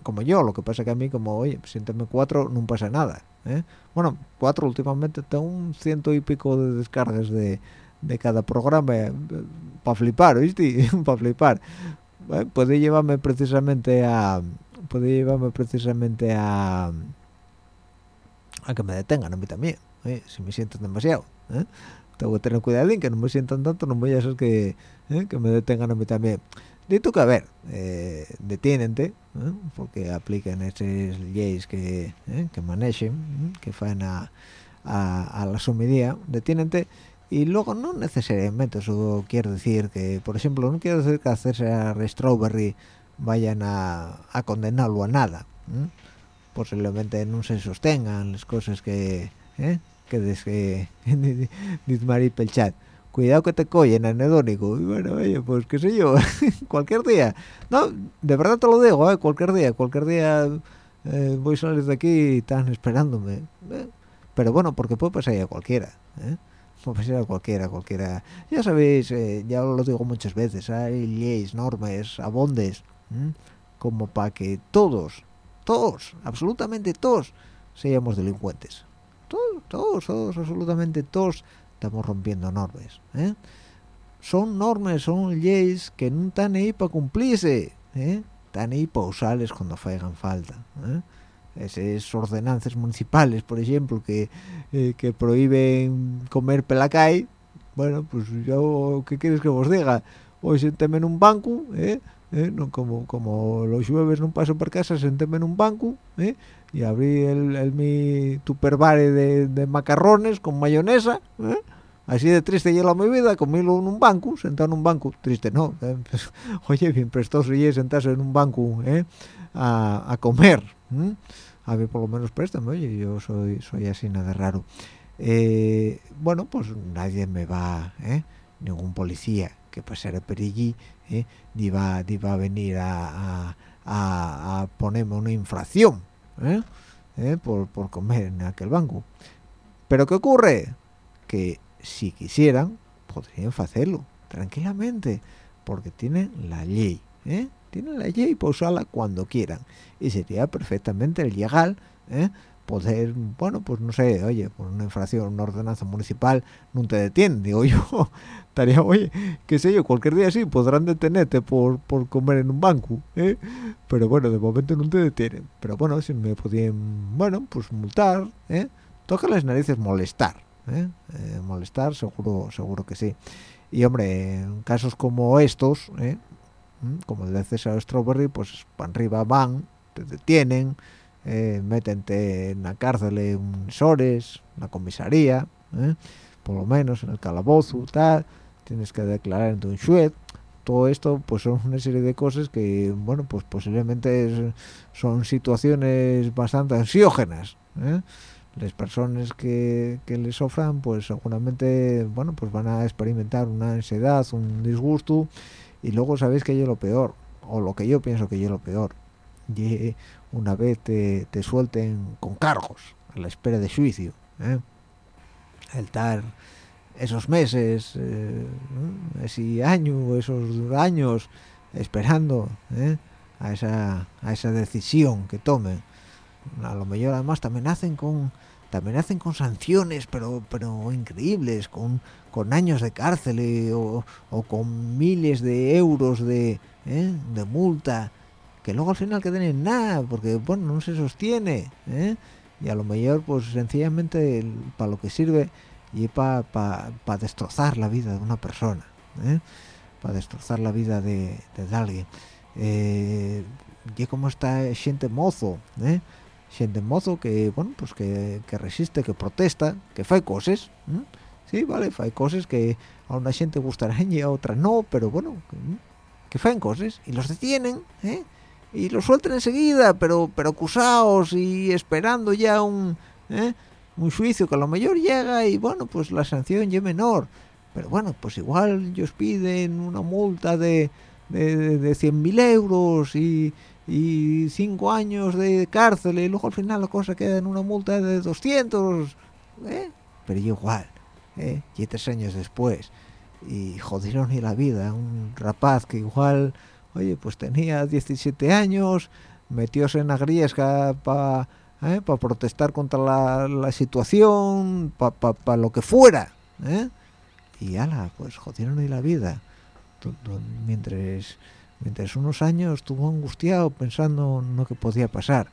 [SPEAKER 2] Como, yo, lo que pasa que a mí como, oye, siénteme cuatro, no pasa nada. ¿eh? Bueno, cuatro últimamente tengo un ciento y pico de descargas de, de cada programa eh, para flipar, ¿viste? para flipar. Puede llevarme precisamente a... Puede llevarme precisamente a... A que me detengan a mí también, ¿eh? si me sienten demasiado. Tengo que tener cuidado que no me sientan tanto, no voy a ser que, que me detengan a mí también dito que a ver eh, detiénente ¿eh? porque aplican esas leyes que ¿eh? que manejen que faen a, a, la sumidía detiénente y luego no necesariamente eso quiere decir que por ejemplo no quiere decir que hacerse a Strawberry vayan a, a condenarlo a nada posiblemente no se sostengan las cosas que que desde Pelchat cuidado que te coyen anedónico y bueno oye pues qué sé yo cualquier día no de verdad te lo digo ¿eh? cualquier día cualquier día eh, voy a salir de aquí y están esperándome ¿eh? pero bueno porque puede pasar a cualquiera ¿eh? puede pasar a cualquiera cualquiera ya sabéis ya lo digo muchas veces hay leyes normas abondes como para que todos todos absolutamente todos seamos delincuentes todos todos todos absolutamente todos estamos rompiendo normas ¿eh? son normas son leyes que no están ahí para cumplirse ¿eh? están ahí para usarles cuando hagan falta ¿eh? esas ordenanzas municipales por ejemplo que, eh, que prohíben comer pelacay bueno pues yo qué quieres que os diga hoy sentéme en un banco ¿eh? No, como como los jueves no paso por casa sentéme en un banco y abrí el, el mi tupperware de, de macarrones con mayonesa ¿eh? Así de triste llega mi vida conmigo en un banco sentado en un banco. Triste no eh, pues, oye bien prestoso y sentarse en un banco ¿eh? a, a, comer a ver por lo menos préstame oye yo soy soy así nada raro. Eh, bueno pues nadie me va ningún policía que pasara por allí ni va ni va a venir a, a, a ponerme una infracción por, por comer en aquel banco. Pero qué ocurre que si quisieran, podrían hacerlo tranquilamente, porque tienen la ley, ¿eh? Tienen la ley para usarla cuando quieran. Y sería perfectamente legal, ¿eh? poder, bueno, pues no sé, oye, por una infracción, una ordenanza municipal, no te detienen, digo yo, estaría, oye, qué sé yo, cualquier día sí, podrán detenerte por, por comer en un banco, ¿eh? pero bueno, de momento no te detienen, pero bueno, si me podían, bueno, pues multar, ¿eh? toca las narices molestar ¿eh? molestar seguro seguro que sí y hombre casos como estos como el de César Strawberry pues para arriba van te detienen eh, métente en la cárcel en Sores, en la comisaría, ¿eh? por lo menos en el calabozo, tal, tienes que declarar en tu juez. Todo esto pues son una serie de cosas que, bueno, pues posiblemente son situaciones bastante ansiógenas. ¿eh? Las personas que, que les sofran, pues seguramente, bueno, pues van a experimentar una ansiedad, un disgusto, y luego sabéis que yo lo peor, o lo que yo pienso que yo lo peor, y una vez te, suelten con cargos a la espera de juicio ¿eh? el estar esos meses eh, ese año esos años esperando ¿eh? a esa a esa decisión que tomen a lo mejor además también hacen con también hacen con sanciones pero pero increíbles con con años de cárcel o, o, con miles de euros de, de multa que luego al final queden en nada, porque bueno, no se sostiene, ¿eh? y a lo mejor pues sencillamente para lo que sirve y para pa, destrozar la vida de una persona, ¿eh? para destrozar la vida de, de alguien. Eh, y como está gente mozo, ¿eh? Gente mozo que bueno pues que, resiste, que protesta, que fue cosas, sí, vale, hay cosas que a una gente gustarán y a otra no, pero bueno, que, que cosas y los detienen, ¿eh? y lo suelten enseguida, pero pero acusados y esperando ya un ¿eh? un juicio que a lo mejor llega y bueno, pues la sanción ya menor. Pero bueno, pues igual ellos piden una multa de, de, de 100.000 euros y, y cinco años de cárcel y luego al final la cosa queda en una multa de 200, ¿eh? Pero igual, ¿eh? Y tres años después y jodieron ni la vida, un rapaz que igual oye, pues tenía 17 años, metióse en agriesca para ¿eh? protestar contra la, situación, para lo que fuera, ¿eh? y ala, pues jodieron y la vida. Mientras, mientras unos años estuvo angustiado pensando en lo que podía pasar,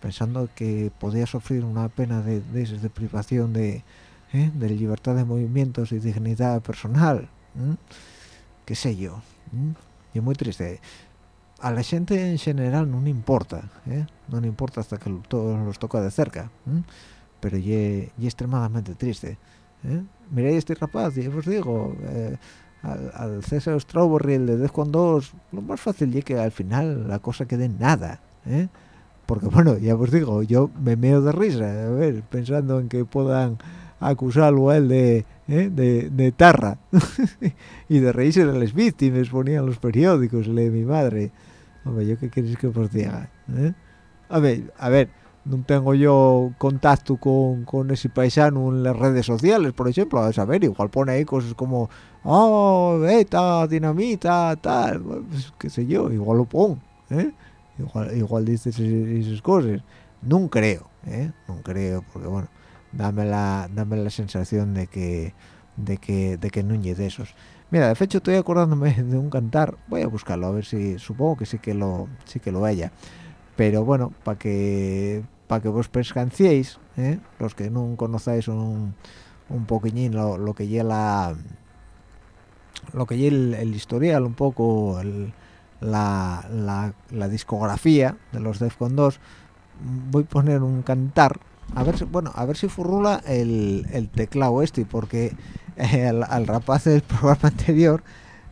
[SPEAKER 2] pensando que podía sufrir una pena de, de, privación de, ¿eh? de libertad de movimientos y dignidad personal, qué sé yo y es muy triste a la gente en general no le importa ¿eh? no le importa hasta que todos los toca de cerca pero y extremadamente triste ¿eh? miréis este rapaz y os digo eh, al, César Strawberry el de 10 con 2 lo más fácil es que al final la cosa quede en nada ¿eh? porque bueno ya os digo yo me meo de risa a ver pensando en que puedan acusarlo a él de ¿eh? de, de, tarra y de reírse de las víctimas ponían los periódicos le mi madre hombre yo qué queréis que os diga ¿Eh? a ver a ver no tengo yo contacto con, con, ese paisano en las redes sociales por ejemplo a saber igual pone ahí cosas como oh beta dinamita tal pues, qué sé yo igual lo pongo ¿eh? igual igual dice esas, cosas no creo ¿eh? no creo porque bueno dame la dame la sensación de que de que de que no de esos mira de hecho estoy acordándome de un cantar voy a buscarlo a ver si supongo que sí que lo sí que lo haya pero bueno para que para que vos pescanciéis ¿eh? los que no conocáis un, un poquillín lo, lo que lleva lo que lleva el, historial un poco la, la, discografía de los Defcon 2 voy a poner un cantar a ver si, bueno a ver si furrula el, el teclado este porque al, rapaz del programa anterior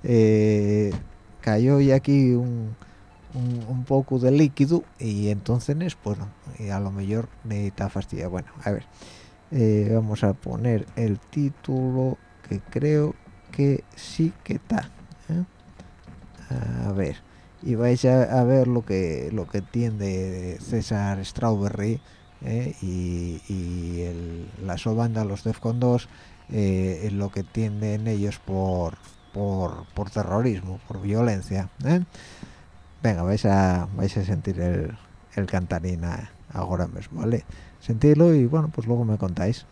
[SPEAKER 2] eh, cayó y aquí un, un, poco de líquido y entonces bueno y a lo mejor necesita fastidia bueno a ver eh, vamos a poner el título que creo que sí que está a ver y vais a, ver lo que lo que entiende César Strawberry ¿eh? y, la sobanda, los Defcon 2, eh, en lo que tienden ellos por, por, por terrorismo, por violencia. Venga, vais a, vais a sentir el, el cantarín ahora mismo, ¿vale? Sentirlo y bueno, pues luego me contáis.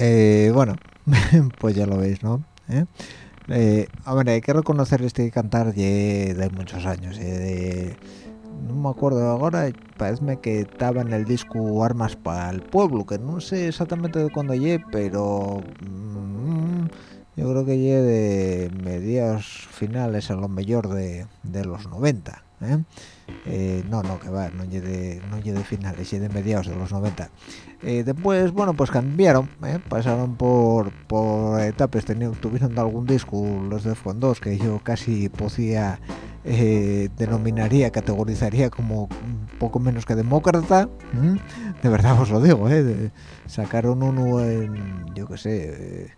[SPEAKER 2] Eh, bueno, pues ya lo veis, ¿no? ¿Eh? Eh, a ver, hay que reconocer este cantar ye de muchos años. de, no me acuerdo ahora, parece que estaba en el disco Armas para el Pueblo, que no sé exactamente de cuándo ye, pero mm, yo creo que ye de mediados finales a lo mejor de, los 90. ¿eh? Eh, no, no, que va, no lle de, no lle de finales, lle de mediados de los 90. Eh, después, bueno, pues cambiaron, ¿eh? pasaron por, por etapas, tuvieron algún disco los de Fondos que yo casi podía denominaría, categorizaría como un poco menos que demócrata, de verdad os lo digo. De- sacaron uno en, yo qué sé,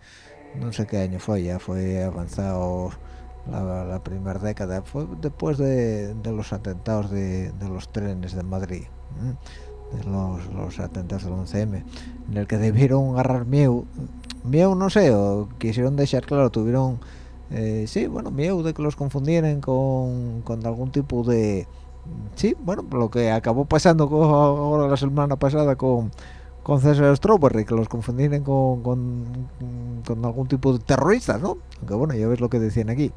[SPEAKER 2] no sé qué año fue, ya fue avanzado la, primera década, fue después de, de los atentados de, los trenes de Madrid. ¿m? de los, los atentados del 11M, en el que debieron agarrar miedo, miedo no sé, o quisieron dejar claro, tuvieron, eh, sí, bueno, miedo de que los confundieran con, con algún tipo de, sí, bueno, lo que acabó pasando con, ahora la semana pasada con, con César Strawberry, que los confundieran con, con, algún tipo de terroristas, ¿no? Aunque bueno, ya ves lo que decían aquí.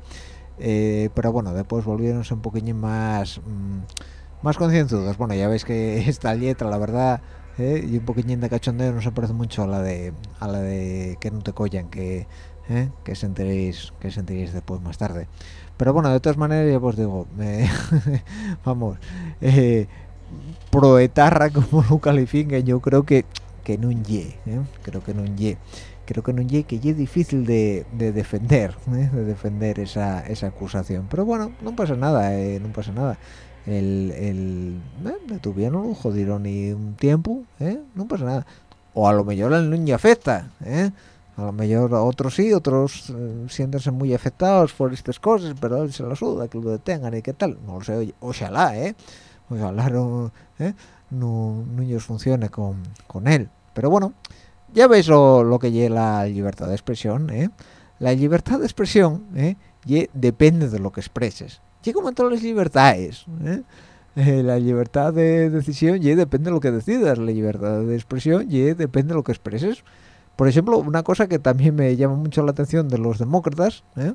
[SPEAKER 2] Eh, pero bueno, después volvieron un poquillo más... mm, más concienzudos. Bueno, ya veis que esta letra, la verdad, ¿eh? y un poquillín de cachondeo no se parece mucho a la de a la de que no te collan, que ¿eh? que sentiréis que sentiréis después más tarde. Pero bueno, de todas maneras ya os digo, vamos, eh, proetarra como lo califiquen, yo creo que que no ye, ¿eh? creo que no ye. Creo que no ye, que ye difícil de, de defender, ¿eh? de defender esa, esa acusación. Pero bueno, no pasa nada, eh, no pasa nada el, el eh, detuvieron, jodieron y un tiempo, ¿eh? no pasa nada. O a lo mejor al niño afecta, ¿eh? A lo mejor otros sí, otros eh, siéntense muy afectados por estas cosas, pero se lo suda, que lo detengan y qué tal. No lo sé, oye, ojalá, ¿eh? Ojalá no, ¿eh? no, no ellos funcione con, con él. Pero bueno, ya veis lo, lo que lleva la libertad de expresión, ¿eh? La libertad de expresión, ¿eh? depende de lo que expreses. Y como en todas las libertades, ¿eh? Eh, la libertad de decisión ye depende de lo que decidas, la libertad de expresión ye depende de lo que expreses. Por ejemplo, una cosa que también me llama mucho la atención de los demócratas, ¿eh?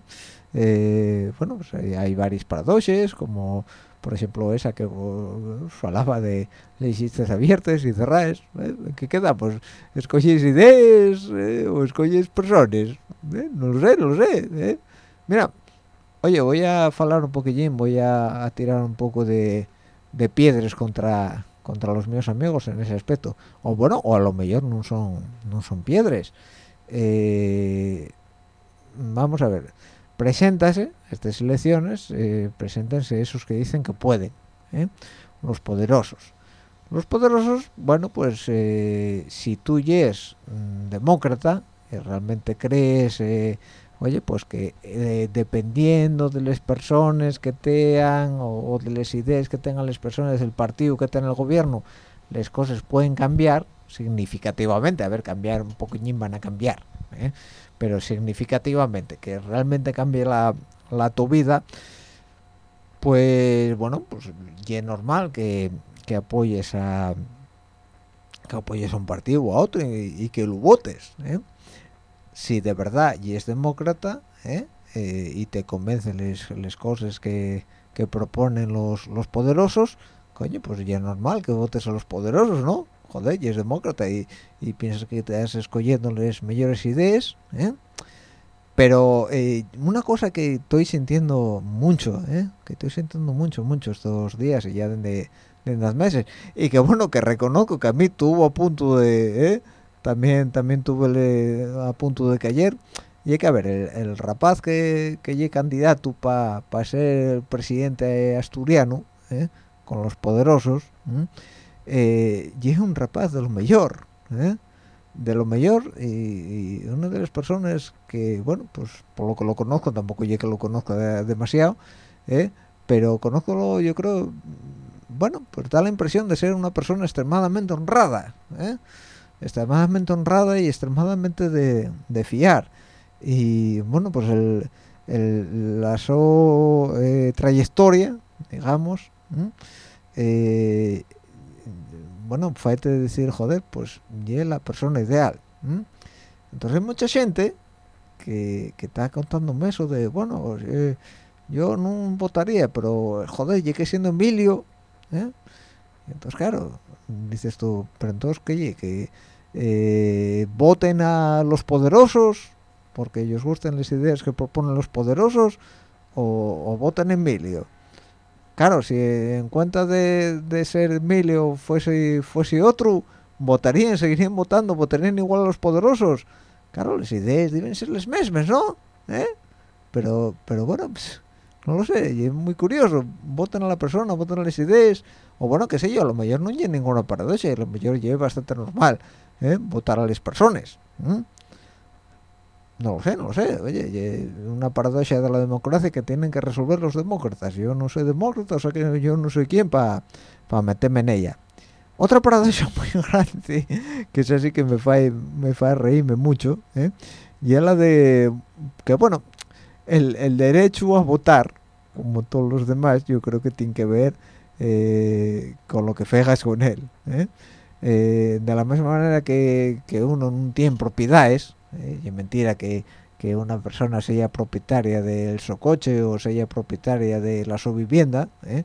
[SPEAKER 2] Eh, bueno, pues hay, hay varias paradoxes, como por ejemplo esa que vos hablaba de listas abiertas y cerradas. ¿eh? ¿Qué queda? Pues escoges ideas ¿eh? o escoges personas. ¿eh? No lo sé, no lo sé. ¿eh? Mira, oye, voy a hablar un poquillín, voy a, tirar un poco de, de piedras contra contra los míos amigos en ese aspecto. O bueno, o a lo mejor no son no son piedras. Vamos a ver. Preséntase estas elecciones, eh, preséntense esos que dicen que pueden, ¿eh? los poderosos. Los poderosos, bueno, pues eh, si tú eres mm, demócrata, y realmente crees, eh, oye, pues que eh, dependiendo de las personas que tengan o, de las ideas que tengan las personas del partido que tenga el gobierno, las cosas pueden cambiar significativamente a ver cambiar un poquillín van a cambiar ¿eh? Pero significativamente que realmente cambie la, tu vida pues bueno pues ya es normal que, que apoyes a que apoyes a un partido o a otro y, y que lo votes ¿eh? si de verdad y es demócrata ¿eh? Eh, y te convencen las cosas que, que proponen los, los poderosos coño pues ya es normal que votes a los poderosos no joder y es demócrata y, y piensas que te estás escogiendo las mejores ideas ¿eh? pero eh, una cosa que estoy sintiendo mucho ¿eh? que estoy sintiendo mucho mucho estos días y ya desde de meses y que bueno que reconozco que a mí tuvo a punto de ¿eh? también también tuve a punto de ayer y hay que a ver el, el rapaz que que llegue candidato para ser presidente asturiano ¿eh? con los poderosos ¿eh? Eh, llega un rapaz de lo mejor ¿eh? de lo mejor y, y, una de las personas que bueno pues por lo que lo conozco tampoco yo que lo conozco de, demasiado ¿eh? pero conozco yo creo bueno pues da la impresión de ser una persona extremadamente honrada ¿eh? extremadamente honrada y extremadamente de, de fiar y bueno pues el, el la su eh, trayectoria digamos eh, bueno, fue decir, joder, pues ya la persona ideal. Entonces hay mucha gente que, que está contándome eso de, bueno, eh, yo no votaría, pero joder, llegué siendo Emilio. ¿eh? Entonces, claro, dices tú, pero entonces que, que eh, voten a los poderosos, porque ellos gustan las ideas que proponen los poderosos, o, o voten Emilio claro, si en cuenta de, ser Emilio fuese, fuese otro, votarían, seguirían votando, votarían igual a los poderosos. Claro, las ideas deben ser las mismas, ¿no? ¿Eh? Pero, pero bueno, pues, no lo sé, es muy curioso. Votan a la persona, votan a las ideas, o bueno, qué sé yo, a lo mejor no hay ninguna paradoja, a lo mejor es bastante normal, ¿eh? Votar a las personas. No lo sé, no lo sé. Oye, una paradoja de la democracia que tienen que resolver los demócratas. Yo no soy demócrata, o sea que yo no soy quien para pa meterme en ella. Otra paradoja muy grande, que es así que me fa, me fa reírme mucho, ¿eh? y es la de que, bueno, el, el, derecho a votar, como todos los demás, yo creo que tiene que ver eh, con lo que fejas con él. ¿eh? Eh, de la misma manera que, que uno no tiene propiedades, eh, y mentira que, que una persona sea propietaria del su coche o sea propietaria de la su vivienda, ¿eh?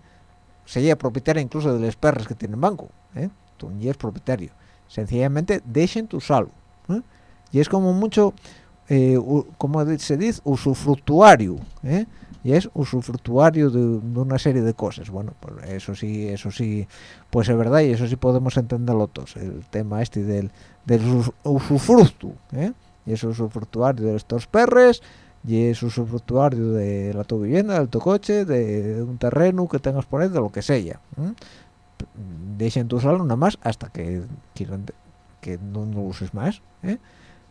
[SPEAKER 2] sea propietaria incluso de las perras que tienen banco, ¿eh? tú ni es propietario. Sencillamente dejen tu salvo. ¿eh? Y es como mucho, eh, como se dice, usufructuario. ¿eh? y es usufructuario de, de, una serie de cosas bueno pues eso sí eso sí pues es verdad y eso sí podemos entenderlo todos el tema este del, del usufructo ¿eh? Y es usufructuario de estos perres y es usufructuario de la tu vivienda del tu coche de un terreno que tengas por ahí de lo que sea dejen tu salón nada más hasta que quieran que no, no uses más ¿eh?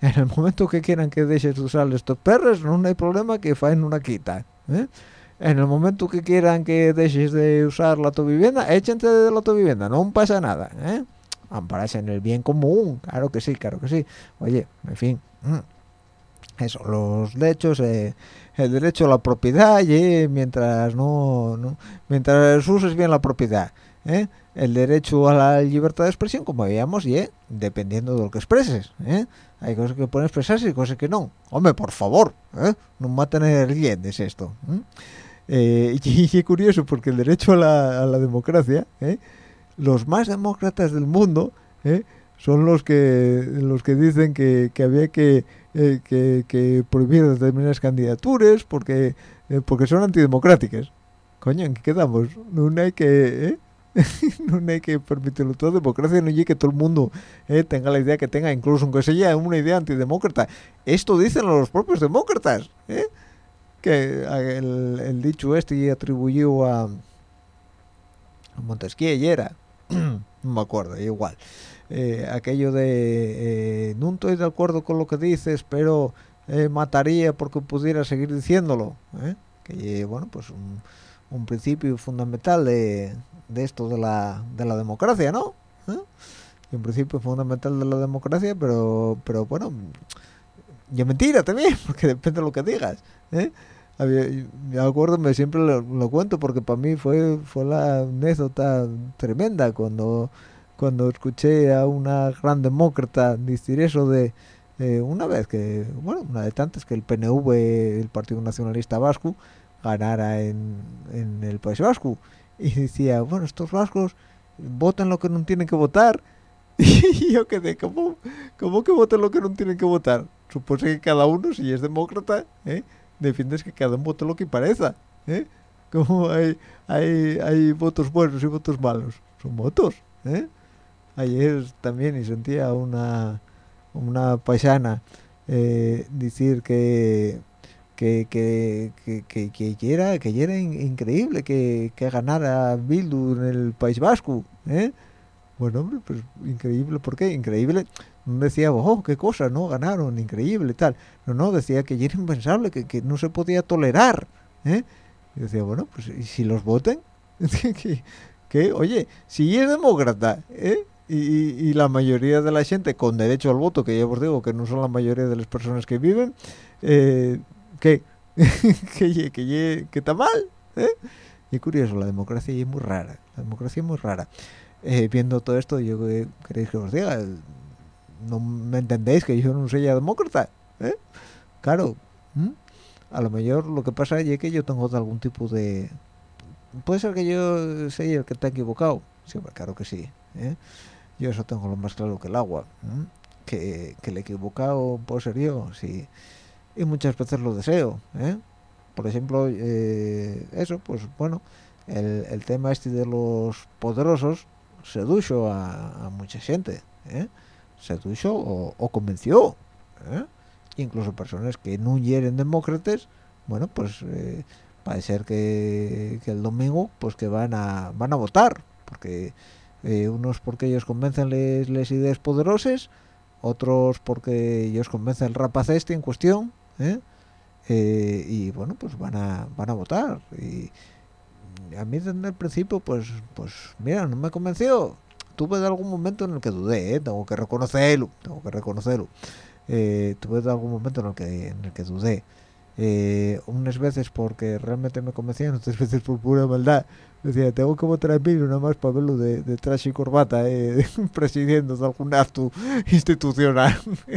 [SPEAKER 2] en el momento que quieran que dejes usar estos perros no hay problema que faen una quita ¿eh? en el momento que quieran que dejes de usar la tu vivienda échense de la tu vivienda no pasa nada ¿eh? ampararse en el bien común claro que sí claro que sí oye en fin eso los derechos eh, el derecho a la propiedad y mientras no, mientras uses bien la propiedad ¿eh? el derecho a la libertad de expresión como veíamos y dependiendo de lo que expreses ¿eh? hay cosas que pueden expresarse y cosas que no hombre por favor ¿eh? no maten el bien es esto eh, y, y, curioso porque el derecho a la, a democracia los más demócratas del mundo son los que los que dicen que, que había que, eh, que, prohibir determinadas candidaturas porque eh, porque son antidemocráticas. Coño en qué quedamos no hay que ¿eh? no hay que permitirlo todo. Democracia no hay que todo el mundo tenga la idea que tenga incluso aunque sea una idea antidemócrata. Esto dicen los propios demócratas ¿eh? que el, el, dicho este atribuyó a, a Montesquieu y era no me acuerdo igual eh, aquello de eh, no estoy de acuerdo con lo que dices pero eh, mataría porque pudiera seguir diciéndolo ¿eh? que bueno pues un, principio fundamental de, de esto de la, de la democracia no ¿eh? Y un principio fundamental de la democracia, pero, pero bueno, y es mentira también, porque depende de lo que digas. ¿eh? Me acuerdo, me siempre lo, lo cuento porque para mí fue fue la anécdota tremenda cuando cuando escuché a una gran demócrata decir eso de eh, una vez que bueno una de tantas que el PNV el Partido Nacionalista Vasco ganara en, en el País Vasco y decía bueno estos vascos votan lo que no tienen que votar y yo quedé ¿cómo, cómo que votan lo que no tienen que votar? supone que cada uno si es demócrata ¿eh? defiendes que cada uno vote lo que parezca ¿eh? como hay, hay, hay votos buenos y votos malos son votos ¿eh? Ayer también y sentía una una paisana eh, decir que que, que, que, que, que era, que in- increíble que, que ganara Bildu en el País Vasco ¿eh? bueno hombre pues increíble ¿por qué? increíble no decía oh qué cosa no ganaron increíble tal no no decía que era impensable que, que no se podía tolerar ¿eh? y decía bueno pues y si los voten que, oye si es demócrata ¿eh? Y, y- la mayoría de la gente con derecho al voto que ya os digo que no son la mayoría de las personas que viven eh, que que que está mal ¿eh? y curioso la democracia es muy rara la democracia es muy rara Eh, viendo todo esto yo que queréis que os diga no me entendéis que yo no soy ya demócrata ¿eh? claro ¿m? a lo mejor lo que pasa es que yo tengo algún tipo de puede ser que yo sea el que está equivocado sí hombre, claro que sí ¿eh? Yo eso tengo lo más claro que el agua ¿m? que, que el equivocado puedo ser yo sí y muchas veces lo deseo ¿eh? por ejemplo eh, eso pues bueno el, el tema este de los poderosos sedujo a, a mucha gente ¿eh? sedujo o, o convenció ¿eh? incluso personas que no hieren demócratas bueno pues eh, parece ser que, que el domingo pues que van a van a votar porque eh, unos porque ellos convencen les ideas poderosas otros porque ellos convencen el rapaz este en cuestión ¿eh? Eh, y bueno pues van a van a votar. Y a mí desde el principio pues pues mira no me convenció. Tuve algún momento en el que dudé ¿eh? tengo que reconocerlo tengo que reconocerlo. Tuve algún momento en el que en el que dudé. Unas veces porque realmente me convencían otras veces por pura maldad decía tengo que votar a mí nada más para verlo de, de traje y corbata eh, presidiendo de algún acto institucional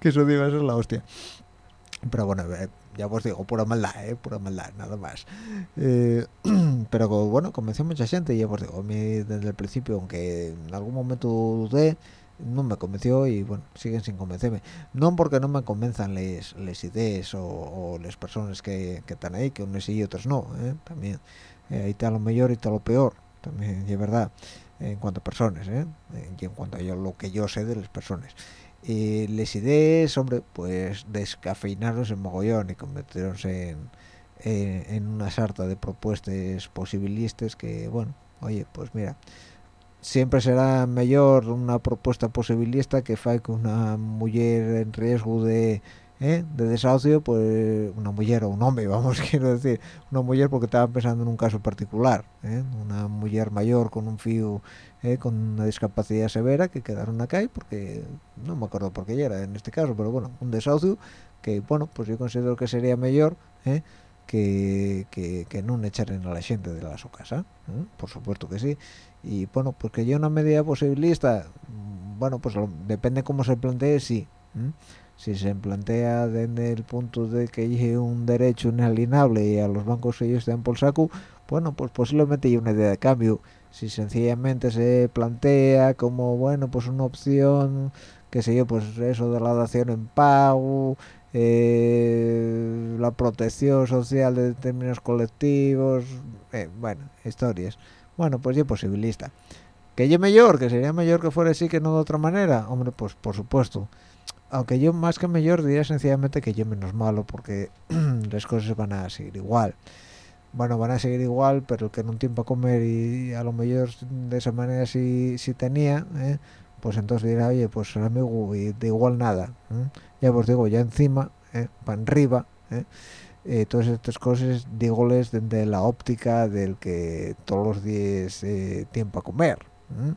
[SPEAKER 2] que eso iba a ser la hostia. Pero bueno eh, ya os digo pura maldad eh, pura maldad nada más. Eh, pero bueno convenció mucha gente ya os digo desde el principio aunque en algún momento dudé no me convenció y bueno siguen sin convencerme no porque no me convenzan les, les ideas o, o las personas que, están ahí que unos sí y otros no ¿eh? también Eh, ahí lo mejor y está lo peor también es verdad en cuanto a personas ¿eh? y en cuanto a yo, lo que yo sé de las personas y les ideas hombre pues descafeinaros en mogollón y convertironse en, en, en una sarta de propuestas posibilistas que bueno oye pues mira siempre será mejor una propuesta posibilista que fai que una mujer en riesgo de ¿eh? de desahucio pues una mujer o un hombre vamos quiero decir una mujer porque estaba pensando en un caso particular ¿eh? una mujer mayor con un fío ¿eh? con una discapacidad severa que quedaron acá porque no me acuerdo por qué era en este caso pero bueno un desahucio que bueno pues yo considero que sería mejor ¿eh? que, que, que no echaren a la gente de la su casa ¿eh? por supuesto que sí y bueno pues que yo una medida posibilista. Bueno pues lo- depende cómo se plantee sí ¿eh? si se plantea desde el punto de que hay un derecho inalienable y a los bancos ellos dan por saco bueno pues posiblemente hay una idea de cambio. Si sencillamente se plantea como bueno pues una opción que sé yo pues eso de la dación en pago eh, la protección social de determinados colectivos eh, bueno historias bueno pues yo posibilista que yo mejor que sería mejor que fuera así que no de otra manera hombre pues por supuesto aunque yo más que mejor diría sencillamente que yo menos malo porque las cosas van a seguir igual bueno van a seguir igual pero el que no tiempo a comer y a lo mejor de esa manera si si tenía ¿eh? pues entonces dirá oye pues amigo de igual nada ¿eh? ya os digo ya encima para arriba ¿eh? Eh, todas estas cosas dígoles desde la óptica del que todos los días eh, tiempo a comer ¿m?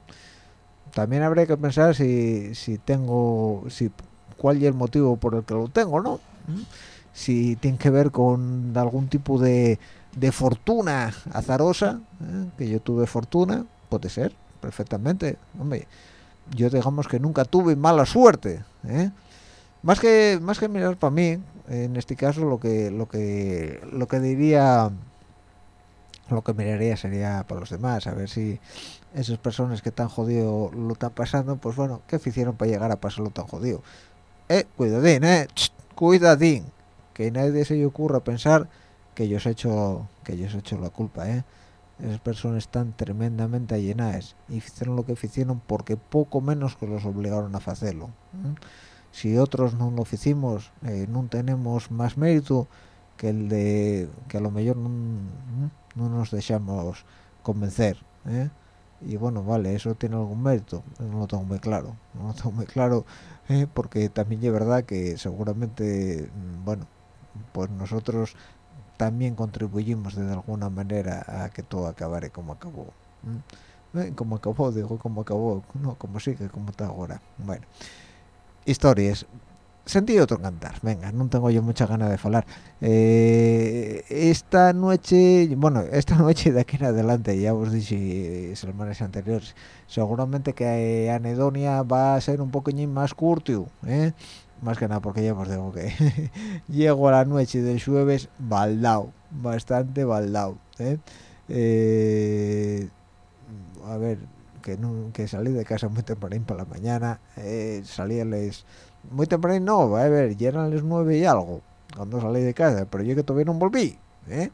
[SPEAKER 2] también habría que pensar si, si tengo si cuál es el motivo por el que lo tengo no ¿m? si tiene que ver con algún tipo de, de fortuna azarosa ¿eh? que yo tuve fortuna puede ser perfectamente hombre yo digamos que nunca tuve mala suerte ¿eh? más que más que mirar para mí en este caso lo que lo que lo que diría lo que miraría sería para los demás a ver si esas personas que tan jodido lo están pasando pues bueno qué hicieron para llegar a pasarlo tan jodido eh cuidadín eh cuidadín que nadie se le ocurra pensar que ellos he hecho que ellos he hecho la culpa eh esas personas están tremendamente allenadas y hicieron lo que hicieron porque poco menos que los obligaron a hacerlo. Si otros no lo hicimos eh, no tenemos más mérito que el de que a lo mejor no, no nos dejamos convencer ¿eh? y bueno vale eso tiene algún mérito no lo tengo muy claro no lo tengo muy claro ¿eh? porque también es verdad que seguramente mm, bueno pues nosotros también contribuimos de alguna manera a que todo acabare como acabó ¿eh? Eh, como acabó digo como acabó no como sigue como está ahora bueno historias sentí otro cantar venga no tengo yo mucha ganas de hablar eh, esta noche bueno esta noche de aquí en adelante ya os dije semanas anteriores seguramente que anedonia va a ser un poquillín más curto ¿eh? más que nada porque ya os digo que llego a la noche del jueves baldao bastante baldao ¿eh? Eh, a ver que, no, que salí de casa muy temprano para la mañana eh, salí muy temprano no a ver ya eran las nueve y algo cuando salí de casa pero yo que todavía no volví ¿eh?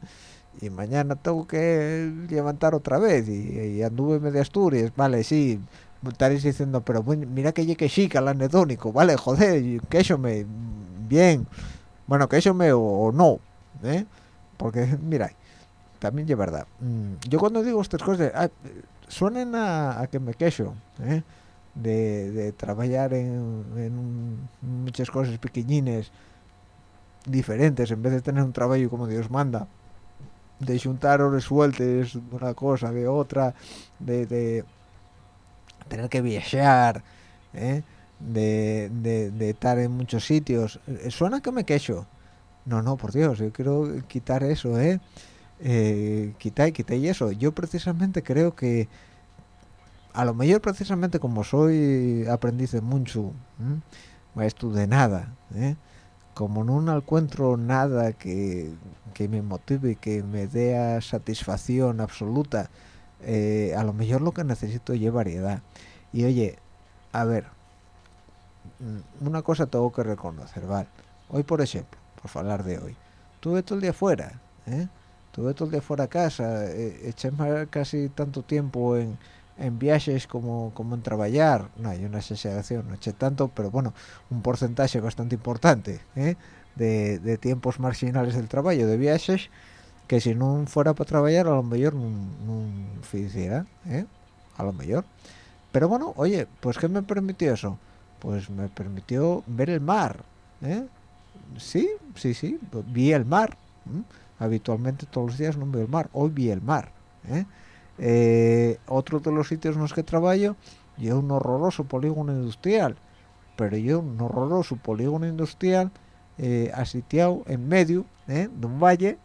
[SPEAKER 2] y mañana tengo que levantar otra vez y, anduve de Asturias vale sí estaréis diciendo pero mira que llegue chica el anedónico vale joder que eso me bien bueno que eso me o, o no ¿eh? porque mira también es verdad mm, yo cuando digo estas cosas ah, suenan a, a que me quejo ¿eh? de, trabajar en, muchas cosas pequeñines diferentes en vez de tener un trabajo como Dios manda de juntar horas sueltas de una cosa de otra de, tener que viajar ¿eh? de, de, de estar en muchos sitios Eh, suena que me quejo no no por Dios yo quiero quitar eso eh, eh quitar eso yo precisamente creo que a lo mejor precisamente como soy aprendiz de mucho ¿m? maestro de nada ¿eh? como no encuentro nada que, me motive que me dé satisfacción absoluta eh, a lo mejor lo que necesito es variedad y oye a ver mm, una cosa tengo que reconocer vale hoy por ejemplo por hablar de hoy tuve todo el día fuera ¿eh? Tuve todo el día fuera a casa eh, eché casi tanto tiempo en, en viajes como, como en trabajar no hay una exageración no eché tanto pero bueno un porcentaje bastante importante ¿eh? de, de tiempos marginales del trabajo de viajes que si no fuera para trabajar a lo mejor no, no hiciera ¿eh? a lo mejor pero bueno oye pues qué me permitió eso pues me permitió ver el mar ¿eh? sí sí sí vi el mar ¿m? Habitualmente todos los días no veo el mar hoy vi el mar ¿eh? Eh, otro de los sitios en los que trabajo y un horroroso polígono industrial pero yo un horroroso polígono industrial eh, asitiado en medio ¿eh? de un valle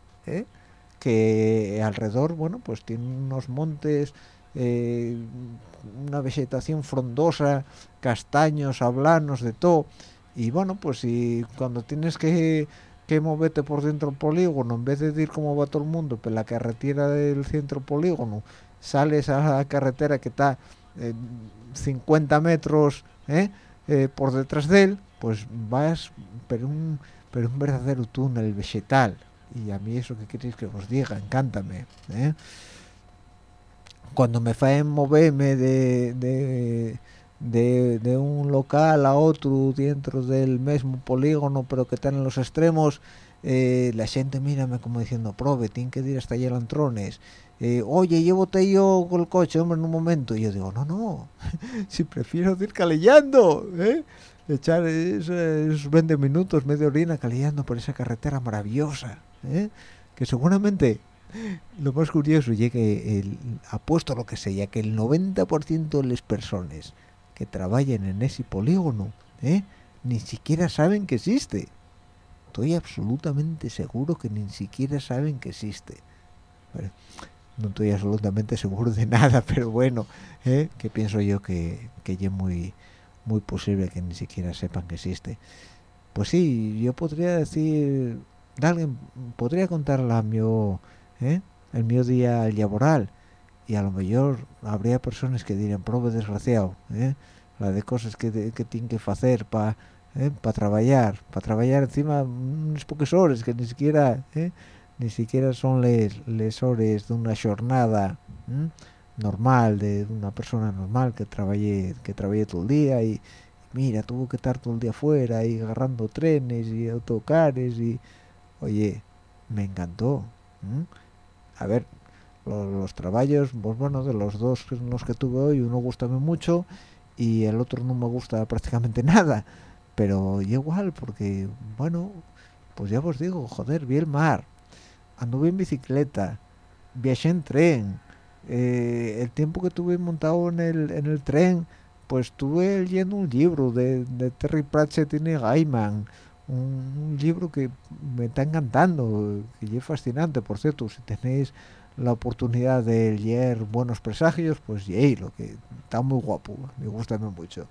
[SPEAKER 2] que alrededor bueno pues tiene unos montes una vegetación frondosa castaños hablanos de todo y bueno pues si cuando tienes que que moverte por dentro del polígono en vez de ir como va todo el mundo por la carretera del centro polígono sales a la carretera que está eh, 50 metros ¿eh? Eh, por detrás de él pues vas pero un pero un verdadero túnel vegetal y a mí eso que queréis que os diga encántame ¿eh? cuando me faen moverme de, de, de un local a otro dentro del mismo polígono pero que están en los extremos eh, la gente mírame como diciendo prove tiene que ir hasta allá Lantrones eh, oye llévote yo con el coche hombre en un momento y yo digo no no si prefiero ir calellando ¿eh? echar es- esos 20 minutos, media orina caleando por esa carretera maravillosa, ¿eh? que seguramente lo más curioso es que el, apuesto lo que sea, que el 90% de las personas que trabajan en ese polígono ¿eh? ni siquiera saben que existe. Estoy absolutamente seguro que ni siquiera saben que existe. No estoy absolutamente seguro de nada, pero bueno, ¿eh? que pienso yo que, que es muy, muy posible que ni siquiera sepan que existe. Pues sí, yo podría decir, alguien podría contar la mío, ¿eh? el mío día laboral y a lo mejor habría personas que dirían, prove desgraciado, ¿eh? la de cosas que, que tienen que hacer para para trabajar, para trabajar encima unas pocas horas que ni siquiera ¿eh? ni siquiera son les horas de una jornada ¿m? normal de una persona normal que trabaje que trabaje todo el día y mira tuvo que estar todo el día afuera y agarrando trenes y autocares y oye me encantó ¿m? a ver lo- los, trabajos pues bueno de los dos los que tuve hoy uno gustame mucho y el otro no me gusta prácticamente nada. Pero igual porque bueno pues ya os digo joder vi el mar anduve en bicicleta viajé en tren eh, el tiempo que tuve montado en el, en el tren pues estuve leyendo un libro de, de Terry Pratchett y Gaiman un, un libro que me está encantando que es fascinante por cierto si tenéis la oportunidad de leer buenos presagios pues lo que está muy guapo me gusta mucho.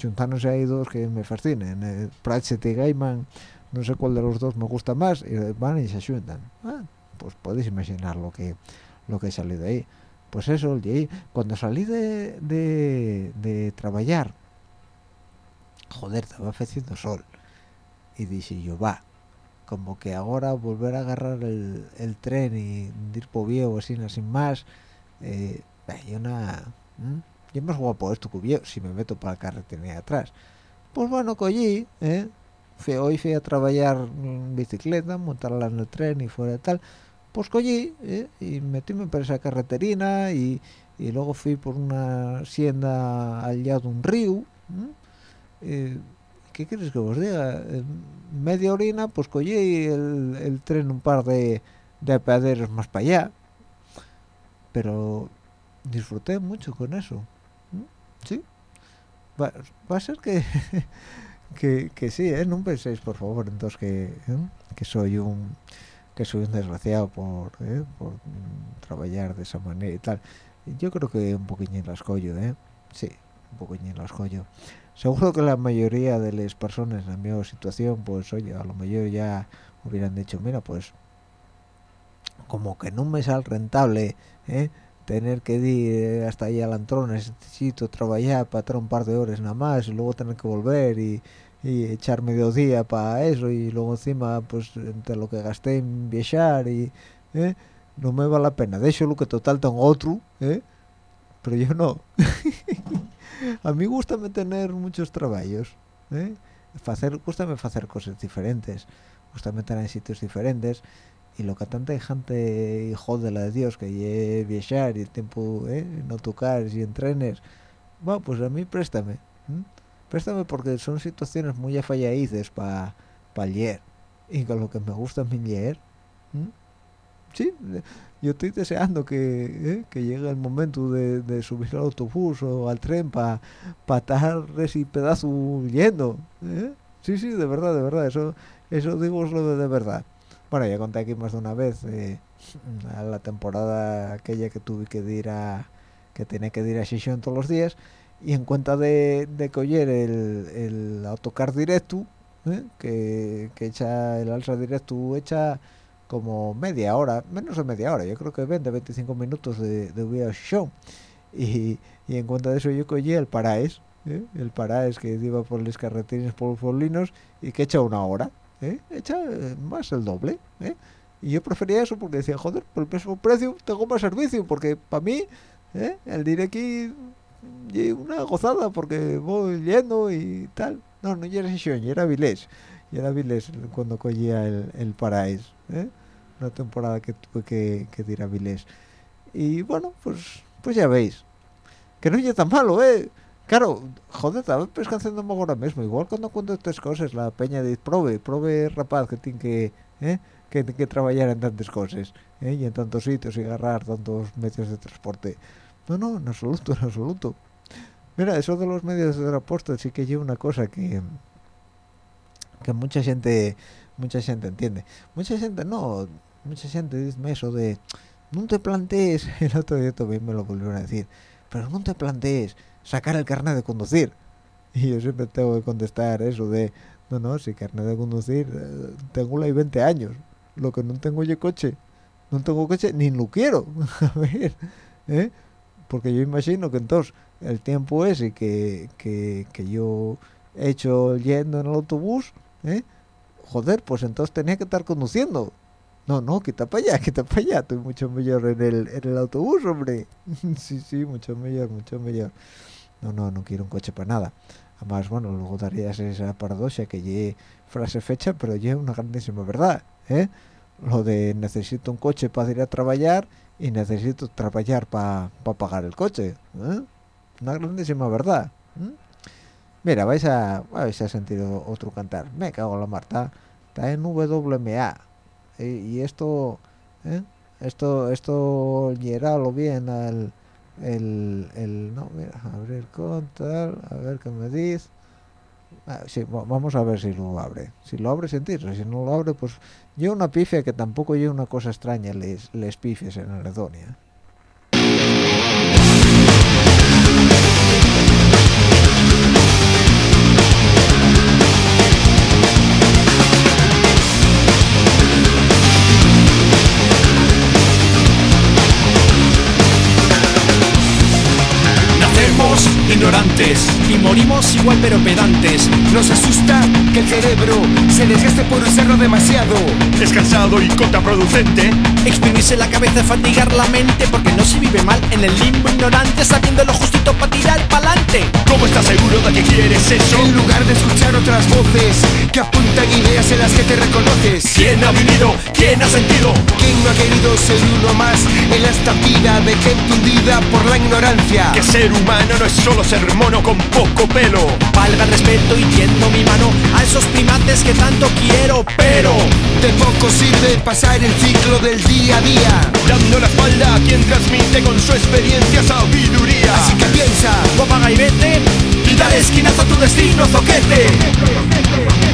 [SPEAKER 2] Juntándose hay dos que me fascinen eh, Pratchett y Gaiman no sé cuál de los dos me gusta más y van y se juntan. Ah, pues podéis imaginar lo que lo que salió de ahí. Pues eso leí. cuando salí de, de, de trabajar joder estaba haciendo sol. Y dije yo va como que ahora volver a agarrar el, tren y ir por viejo así sin más eh, yo una y es más guapo esto que viejo si me meto para la carretera atrás pues bueno cogí ¿eh? Hoy fui a trabajar en bicicleta montarla en el tren y fuera tal pues cogí ¿eh? y metíme por esa carreterina y, y luego fui por una sienda al lado de un río ¿qué quieres que os diga? En media orina pues cogí el, tren un par de, de apeaderos más para allá pero disfruté mucho con eso sí va, a ser que que, sí ¿eh? no penséis por favor entonces que, ¿eh? que soy un que soy un desgraciado por, ¿eh? por trabajar de esa manera y tal yo creo que un poquillín las collo ¿eh? sí un poquillín las collo seguro que la mayoría de las personas en mi situación pues oye a lo mejor ya hubieran dicho mira pues como que no me sale rentable ¿eh? tener que ir hasta allá a Lantrona necesito trabajar para estar un par de horas nada más y luego tener que volver y, y echar medio día para eso y luego encima pues entre lo que gasté en viajar y ¿eh? no me vale la pena de hecho lo que total tengo otro ¿eh? Pero yo no a mí gusta tener muchos trabajos ¿eh? hacer gustame hacer cosas diferentes gustame estar en sitios diferentes y lo que tanta gente jode la de Dios que lle viajar y el tiempo ¿eh? en autocares y en trenes bueno pues a mí préstame préstame porque son situaciones muy afalladices para pa leer y con lo que me gusta a mí leer ¿m? sí yo estoy deseando que, ¿eh? que llegue el momento de, subir al autobús o al tren para pa estar ese pedazo yendo ¿eh? sí sí de verdad de verdad eso eso digo lo de, verdad bueno ya conté aquí más de una vez eh, a la temporada aquella que tuve que ir a que tenía que ir a Xixón todos los días y en cuenta de, de coger el, el autocar directo ¿eh? que, que echa el alza directo echa como media hora, menos de media hora, yo creo que 20, 25 minutos de, de show. Y, y en cuenta de eso yo cogí el Paraes, ¿eh? el Paraes que iba por las carreteras por los polinos y que echa una hora, ¿eh? echa eh, más el doble. ¿eh? Y yo prefería eso porque decía, joder, por el mismo precio tengo más servicio, porque para mí ¿eh? el ir aquí y una gozada porque voy yendo y tal. No, no era ya era Vilés. Ya era Vilés cuando cogía el, el Paraes. ¿eh? Una temporada que tuve que, que ir a Vilés. Y bueno, pues pues ya veis. Que no es tan malo, ¿eh? Claro, joder, estaba pensando ahora mismo. Igual cuando cuento estas cosas, la peña dice, prove, prove rapaz que tiene que, ¿eh? que que trabajar en tantas cosas, ¿eh? y en tantos sitios y agarrar tantos medios de transporte. No, no, en absoluto, en absoluto. Mira, eso de los medios de transporte sí que lleva una cosa que que mucha gente mucha gente entiende. Mucha gente no, mucha gente dice eso de no te plantees, el otro día también me lo volvieron a decir, pero no te plantees sacar el carnet de conducir. Y yo siempre tengo que contestar eso de, no, no, si carnet de conducir, eh, tengo la 20 años, lo que no tengo yo coche, no tengo coche ni lo quiero, a ver, ¿eh? porque yo imagino que entonces el tiempo ese que, que, que yo he hecho yendo en el autobús, ¿eh? joder, pues entonces tenía que estar conduciendo. No, no, quita para allá, quita para allá, estoy mucho mejor en el, en el autobús, hombre. sí, sí, mucho mejor, mucho mejor. No, no, no quiero un coche para nada. Además, bueno, luego darías esa paradoja que lleve frase fecha, pero lleve una grandísima verdad, ¿eh? Lo de necesito un coche para ir a trabajar y necesito trabajar para pagar el coche, ¿eh? Una grandísima verdad. ¿eh? Mira, vais a, vais a sentir otro cantar. Me cago en la Marta. Está en WMA. Y, y esto, ¿eh? esto, esto lo bien al, el, el, no, mira, abrir contar, a ver qué me dice. Ah, sí, va- vamos a ver si lo abre. Si lo abre, sentirse. Si no lo abre, pues yo una pifia que tampoco yo una cosa extraña les, les pifias en Aredonia.
[SPEAKER 3] Ignorantes y morimos igual pero pedantes.
[SPEAKER 4] Nos asusta que el cerebro se desgaste por usarlo demasiado.
[SPEAKER 3] Es cansado y contraproducente. Exprimirse la cabeza, fatigar la mente, porque no se vive mal en el limbo ignorante, sabiendo lo justito para tirar pa'lante. ¿Cómo estás seguro de que quieres eso?
[SPEAKER 4] En lugar de escuchar otras voces que apuntan ideas en las que te reconoces.
[SPEAKER 3] ¿Quién ha vivido? ¿Quién ha sentido?
[SPEAKER 4] ¿Quién no ha querido ser uno más en la estampida de gente hundida por la ignorancia?
[SPEAKER 3] Que ser humano no es solo ser mono con poco pelo. Valga respeto y tiendo mi mano a esos primates que tanto quiero, pero
[SPEAKER 4] De poco sirve pasar el ciclo del día a día.
[SPEAKER 3] dando la espalda a quien transmite con su experiencia sabiduría.
[SPEAKER 4] Así que piensa,
[SPEAKER 3] o apaga y vete y dale esquinazo a tu destino, zoquete.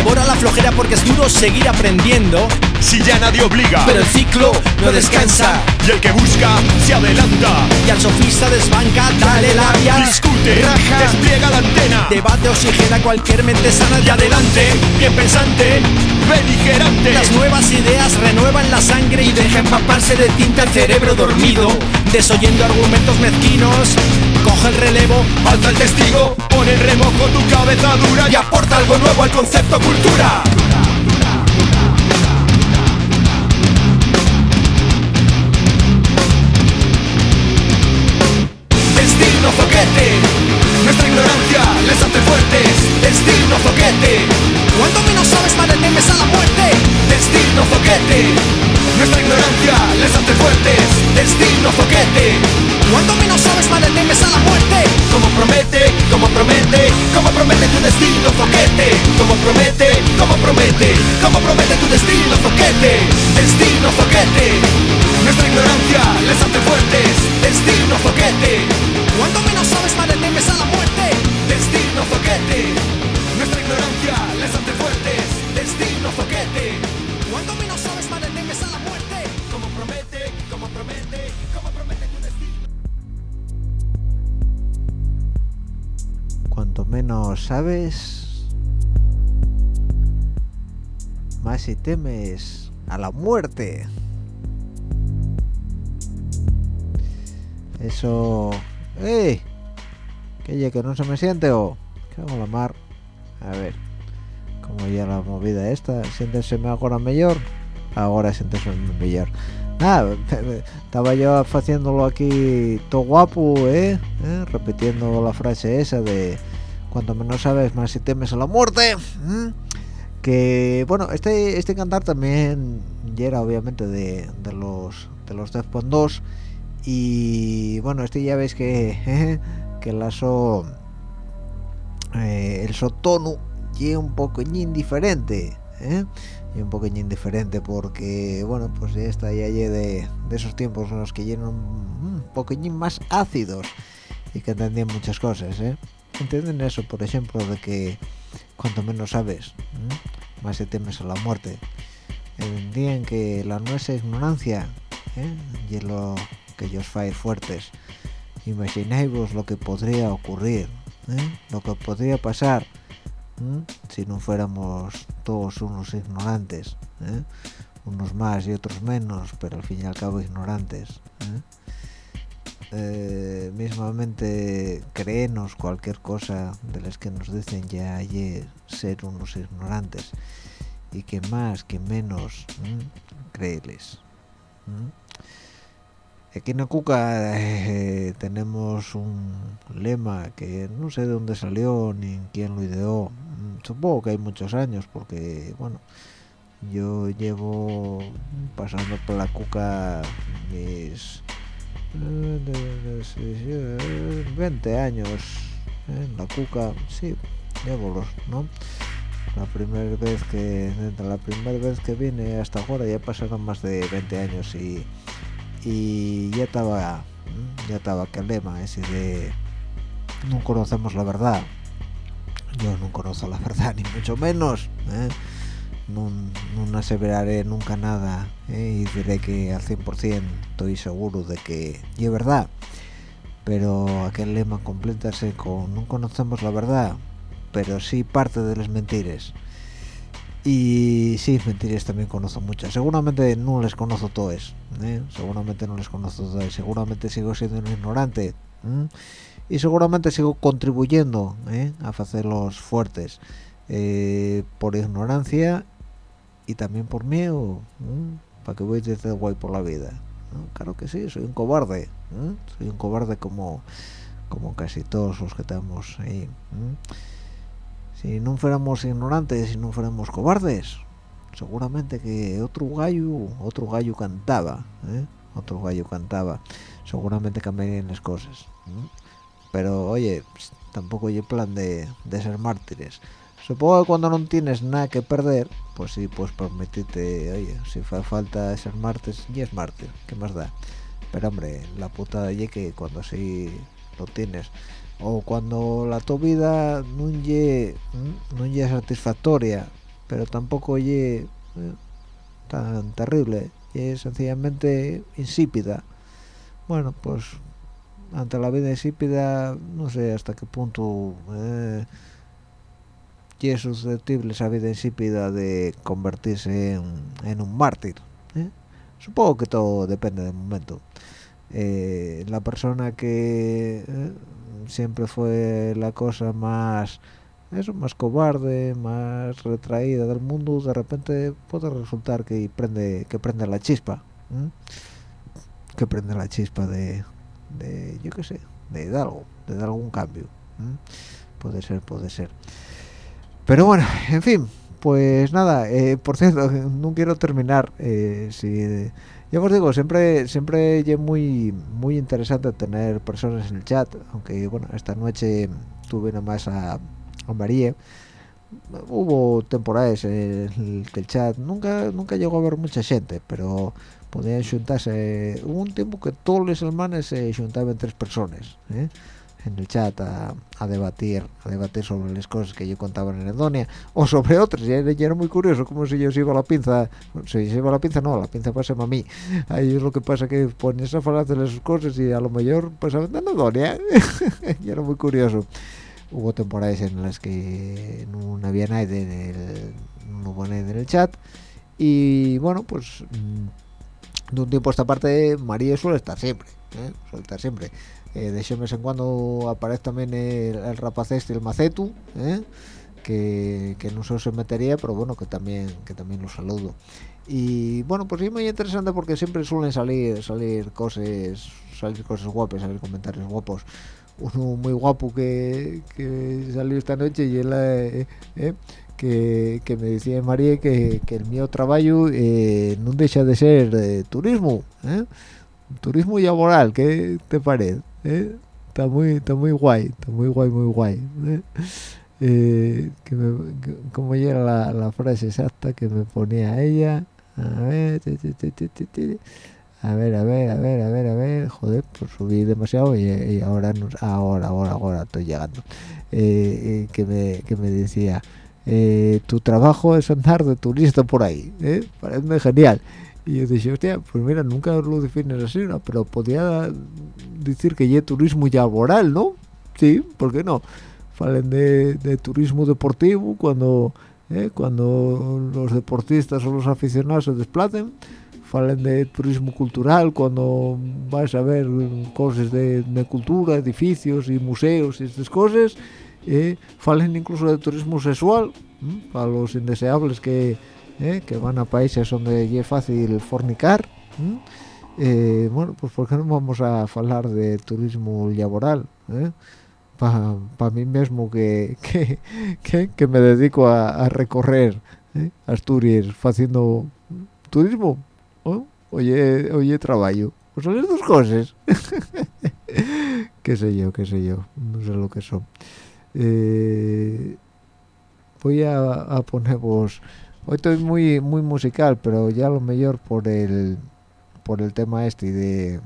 [SPEAKER 3] Devora la flojera porque es duro seguir aprendiendo. Si ya nadie obliga, pero el ciclo no descansa. Y el que busca se adelanta. Y al sofista desbanca, dale labia. Discute,
[SPEAKER 4] Raja.
[SPEAKER 3] despliega la antena. Debate, oxigena cualquier mente sana. Y adelante, bien pensante, Las nuevas ideas renuevan la sangre y deja empaparse de tinta el cerebro dormido. Desoyendo argumentos mezquinos. Coge el relevo, alza el testigo, pone en remojo tu cabeza dura y aporta algo nuevo al concepto cultura. Destino zoquete, nuestra ignorancia les hace fuertes. Destino zoquete, cuanto menos sabes más temes a la muerte. Destino zoquete. Nuestra ignorancia les hace fuertes, destino zoquete. Cuando menos sabes, más temes a la muerte. Como promete, como promete, como promete tu destino zoquete. Como promete, como promete, como promete tu destino zoquete. Destino zoquete. Nuestra ignorancia les hace fuertes, destino zoquete. Cuando menos sabes, más temes a la muerte. Destino zoquete. Nuestra ignorancia sabes, más
[SPEAKER 2] si temes a la muerte. Eso... ¡Ey! ¿Qué ye, que no se me siente o...? ¿Qué hago la mar? A ver, como ya la movida esta, siénteseme ahora mejor. Ahora siénteseme mejor. Nada, estaba yo haciéndolo aquí todo guapo, ¿eh? ¿Eh? Repitiendo la frase esa de cuanto menos sabes, más si temes a la muerte. Que, bueno, este este cantar también ya obviamente de, de los de los Defcon 2 y bueno, este ya veis que que el aso eh, el sotono y un poquillín diferente ¿eh? y un poquillín diferente porque bueno pues ya está ya de, de esos tiempos en los que llenan un poquillín más ácidos y que entendían muchas cosas ¿eh? Entienden eso por ejemplo de que cuanto menos sabes más se temes a la muerte entendían que la nuestra ignorancia ¿eh? y lo que ellos fae fuertes imagináis lo que podría ocurrir ¿eh? lo que podría pasar si no fuéramos todos unos ignorantes ¿eh? unos más y otros menos pero al fin y al cabo ignorantes ¿eh? Mismamente creernos cualquier cosa de las que nos dicen ya hay ser unos ignorantes y que más que menos creerles. Aquí en la Cuca eh, tenemos un lema que no sé de dónde salió ni quién lo ideó. Supongo que hay muchos años porque, bueno, yo llevo pasando por la Cuca mis eh, de- de- sí, sí, eh, 20 años en la Cuca, sí, llevo los, ¿no? La primera vez que, desde la primera vez que vine hasta ahora ya pasaron más de 20 años y y ya estaba ya estaba aquel lema ese de no conocemos la verdad yo no conozco la verdad ni mucho menos ¿eh? No, aseveraré nunca nada ¿eh? y diré que al 100% estoy seguro de que es verdad pero aquel lema complétase con no conocemos la verdad pero sí parte de las mentiras y sí, mentiras también conozco muchas. Seguramente no les conozco todas. ¿eh? Seguramente no les conozco todas. Seguramente sigo siendo un ignorante. Y seguramente sigo contribuyendo ¿eh? a hacerlos fuertes. eh, por ignorancia y también por miedo. Para que voy a decir guay por la vida. Claro que sí, soy un cobarde. ¿eh? Soy un cobarde como, como casi todos los que estamos ahí. ¿eh? si no fuéramos ignorantes si no fuéramos cobardes seguramente que otro gallo otro gallo cantaba ¿eh? otro gallo cantaba seguramente cambiarían las cosas ¿eh? pero oye tampoco hay plan de, de ser mártires supongo que cuando no tienes nada que perder pues sí pues permitirte oye si fa falta ser mártir y es mártir qué más da pero hombre la putada y que cuando sí lo tienes o cuando la tu vida no no lle satisfactoria pero tampoco lle eh, tan terrible y sencillamente insípida bueno pues ante la vida insípida no sé hasta qué punto eh, y es susceptible esa vida insípida de convertirse en, un mártir ¿eh? supongo que todo depende del momento. Eh, la persona que eh, siempre fue la cosa más eso más cobarde más retraída del mundo de repente puede resultar que prende que prende la chispa que prende la chispa de, de yo qué sé de, algo de dar algún cambio puede ser puede ser pero bueno en fin pues nada, eh, por cierto, no quiero terminar. Eh, yo os digo, siempre siempre es muy muy interesante tener personas en el chat, aunque bueno, esta noche tuve nada más a, a María. Hubo temporadas en el que el chat nunca nunca llegó a haber mucha gente, pero podían juntarse. Hubo un tiempo que todos los hermanos se juntaban tres personas. ¿eh? En el chat a, a, debatir a debatir sobre las cosas que yo contaba en Edonia o sobre otras. Y era, muy curioso como si yo sigo la pinza si yo sigo la pinza no la pinza pasa a mí. Ahí es lo que pasa que pones a hablar de las cosas y a lo mejor pasaban en Edonia. Y era muy curioso. Hubo temporadas en las que no había nadie en el, no hubo en el chat. Y bueno pues mm, de un tiempo a esta parte María suele estar siempre ¿eh? suele estar siempre eh, de vez en cuando aparece también el, el este, el macetu, ¿eh? que, que, no se metería, pero bueno, que también que también lo saludo. Y bueno, pues sí muy interesante porque siempre suelen salir salir cosas salir cosas guapas, salir comentarios guapos. Uno muy guapo que, que salió esta noche y él eh, eh, que, que, me decía María que, que el mío trabajo eh, no deja de ser turismo, turismo laboral, ¿qué te parece? ¿Eh? está muy está muy guay está muy guay muy guay ¿eh? Eh, que como era la, frase exacta que me ponía ella a ver a ver a ver a ver a ver a ver joder pues subí demasiado y, y ahora ahora ahora ahora estoy llegando que me que me decía tu trabajo es andar de turista por ahí ¿eh? parece genial y yo dije, hostia, pues mira, nunca lo defines así. Pero podía decir que ya turismo laboral, ¿no? Sí, ¿por qué no? Falen de, de turismo deportivo cuando, eh, cuando los deportistas o los aficionados se desplacen. Falen de turismo cultural cuando vas a ver cosas de, de cultura, edificios y museos y estas cosas. Eh, falen incluso de turismo sexual, para los indeseables que ¿eh? que van a países donde es fácil fornicar eh, bueno pues por qué no vamos a hablar de turismo laboral ¿Eh? para pa mí mismo que, que, que, me dedico a, a recorrer Asturias haciendo turismo oye oye trabajo. Pues son las dos cosas. Qué sé yo qué sé yo no sé lo que son. Voy a, a poneros hoy estoy muy muy musical pero ya lo mejor por el por el tema este de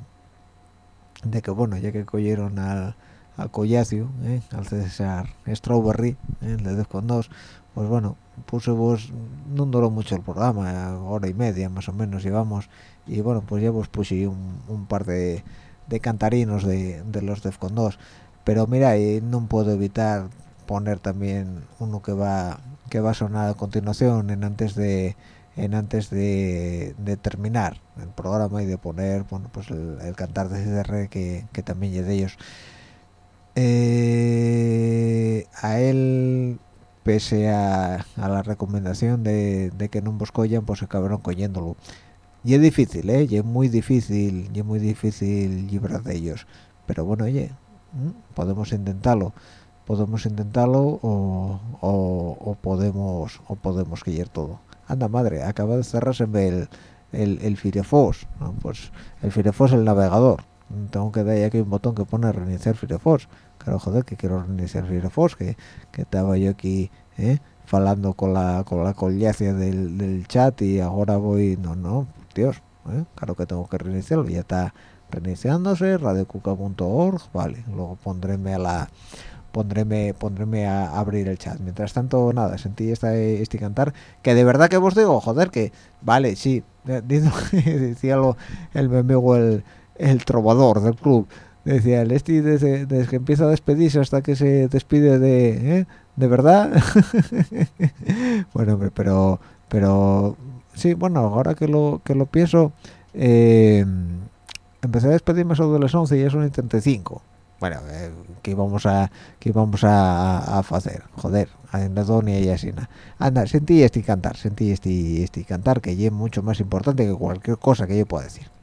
[SPEAKER 2] de que bueno ya que cogieron al, al Collacio ¿eh? al César Strawberry ¿eh? de con dos pues bueno puse vos no duró mucho el programa hora y media más o menos llevamos y bueno pues ya vos puse un, un par de, de cantarinos de, de los Defcon 2 pero mira no puedo evitar poner también uno que va que va a sonar a continuación en antes de en antes de, terminar el programa y de poner bueno pues el, cantar de CDR que, también es de ellos. Eh, a él pese a, a la recomendación de, que no vos collan pues acabaron cogiéndolo y es difícil eh y es muy difícil y es muy difícil librar de ellos. Pero bueno oye podemos intentarlo. Podemos intentarlo o, o, o, podemos o podemos querer todo anda madre acaba de cerrarse el el, el Firefox ¿no? pues el Firefox el navegador tengo que dar aquí un botón que pone reiniciar Firefox claro joder que quiero reiniciar Firefox que, que estaba yo aquí ¿eh? falando con la con la del, del, chat y ahora voy no no dios ¿eh? claro que tengo que reiniciarlo ya está reiniciándose radiocuca.org vale luego pondréme a la pondréme pondréme a abrir el chat. Mientras tanto nada sentí este, este cantar que de verdad que vos digo joder que vale sí decía lo, el mi amigo el, el trovador del club. Decía el este desde, desde, que empieza a despedirse hasta que se despide de ¿eh? de verdad bueno pero pero sí bueno ahora que lo que lo pienso eh, empecé a despedirme sobre las 11 y ya son 35 bueno, eh, que íbamos a que íbamos a, hacer, joder, en Donia y así Anda, sentí este cantar, sentí este, este cantar que es mucho más importante que cualquier cosa que yo pueda decir.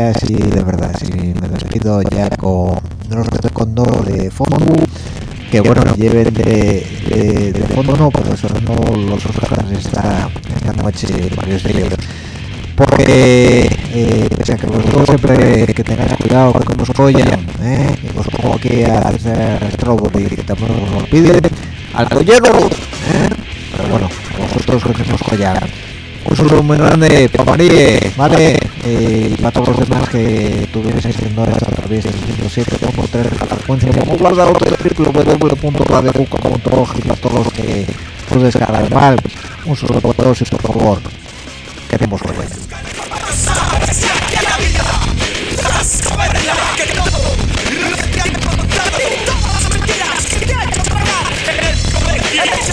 [SPEAKER 2] Ya sí, de verdad, sí, me despido ya con los recondo de fondo, que bueno, lleven de, de, fondo no, pero sonando los Oscars esta, esta noche, varios de ellos. Porque, eh, que vosotros siempre que tengáis cuidado con que os collan, eh, os pongo aquí a que tampoco os lo piden, al collero, eh, pero bueno, vosotros que nos collaran un saludo muy grande Marie, ¿vale? Eh, y para todos los demás que tuvierais haciendo a través del 107.3 de la frecuencia www.radiocuca.org y para todos los que os descargan mal, un para todos y por favor, queremos que vayan.
[SPEAKER 5] El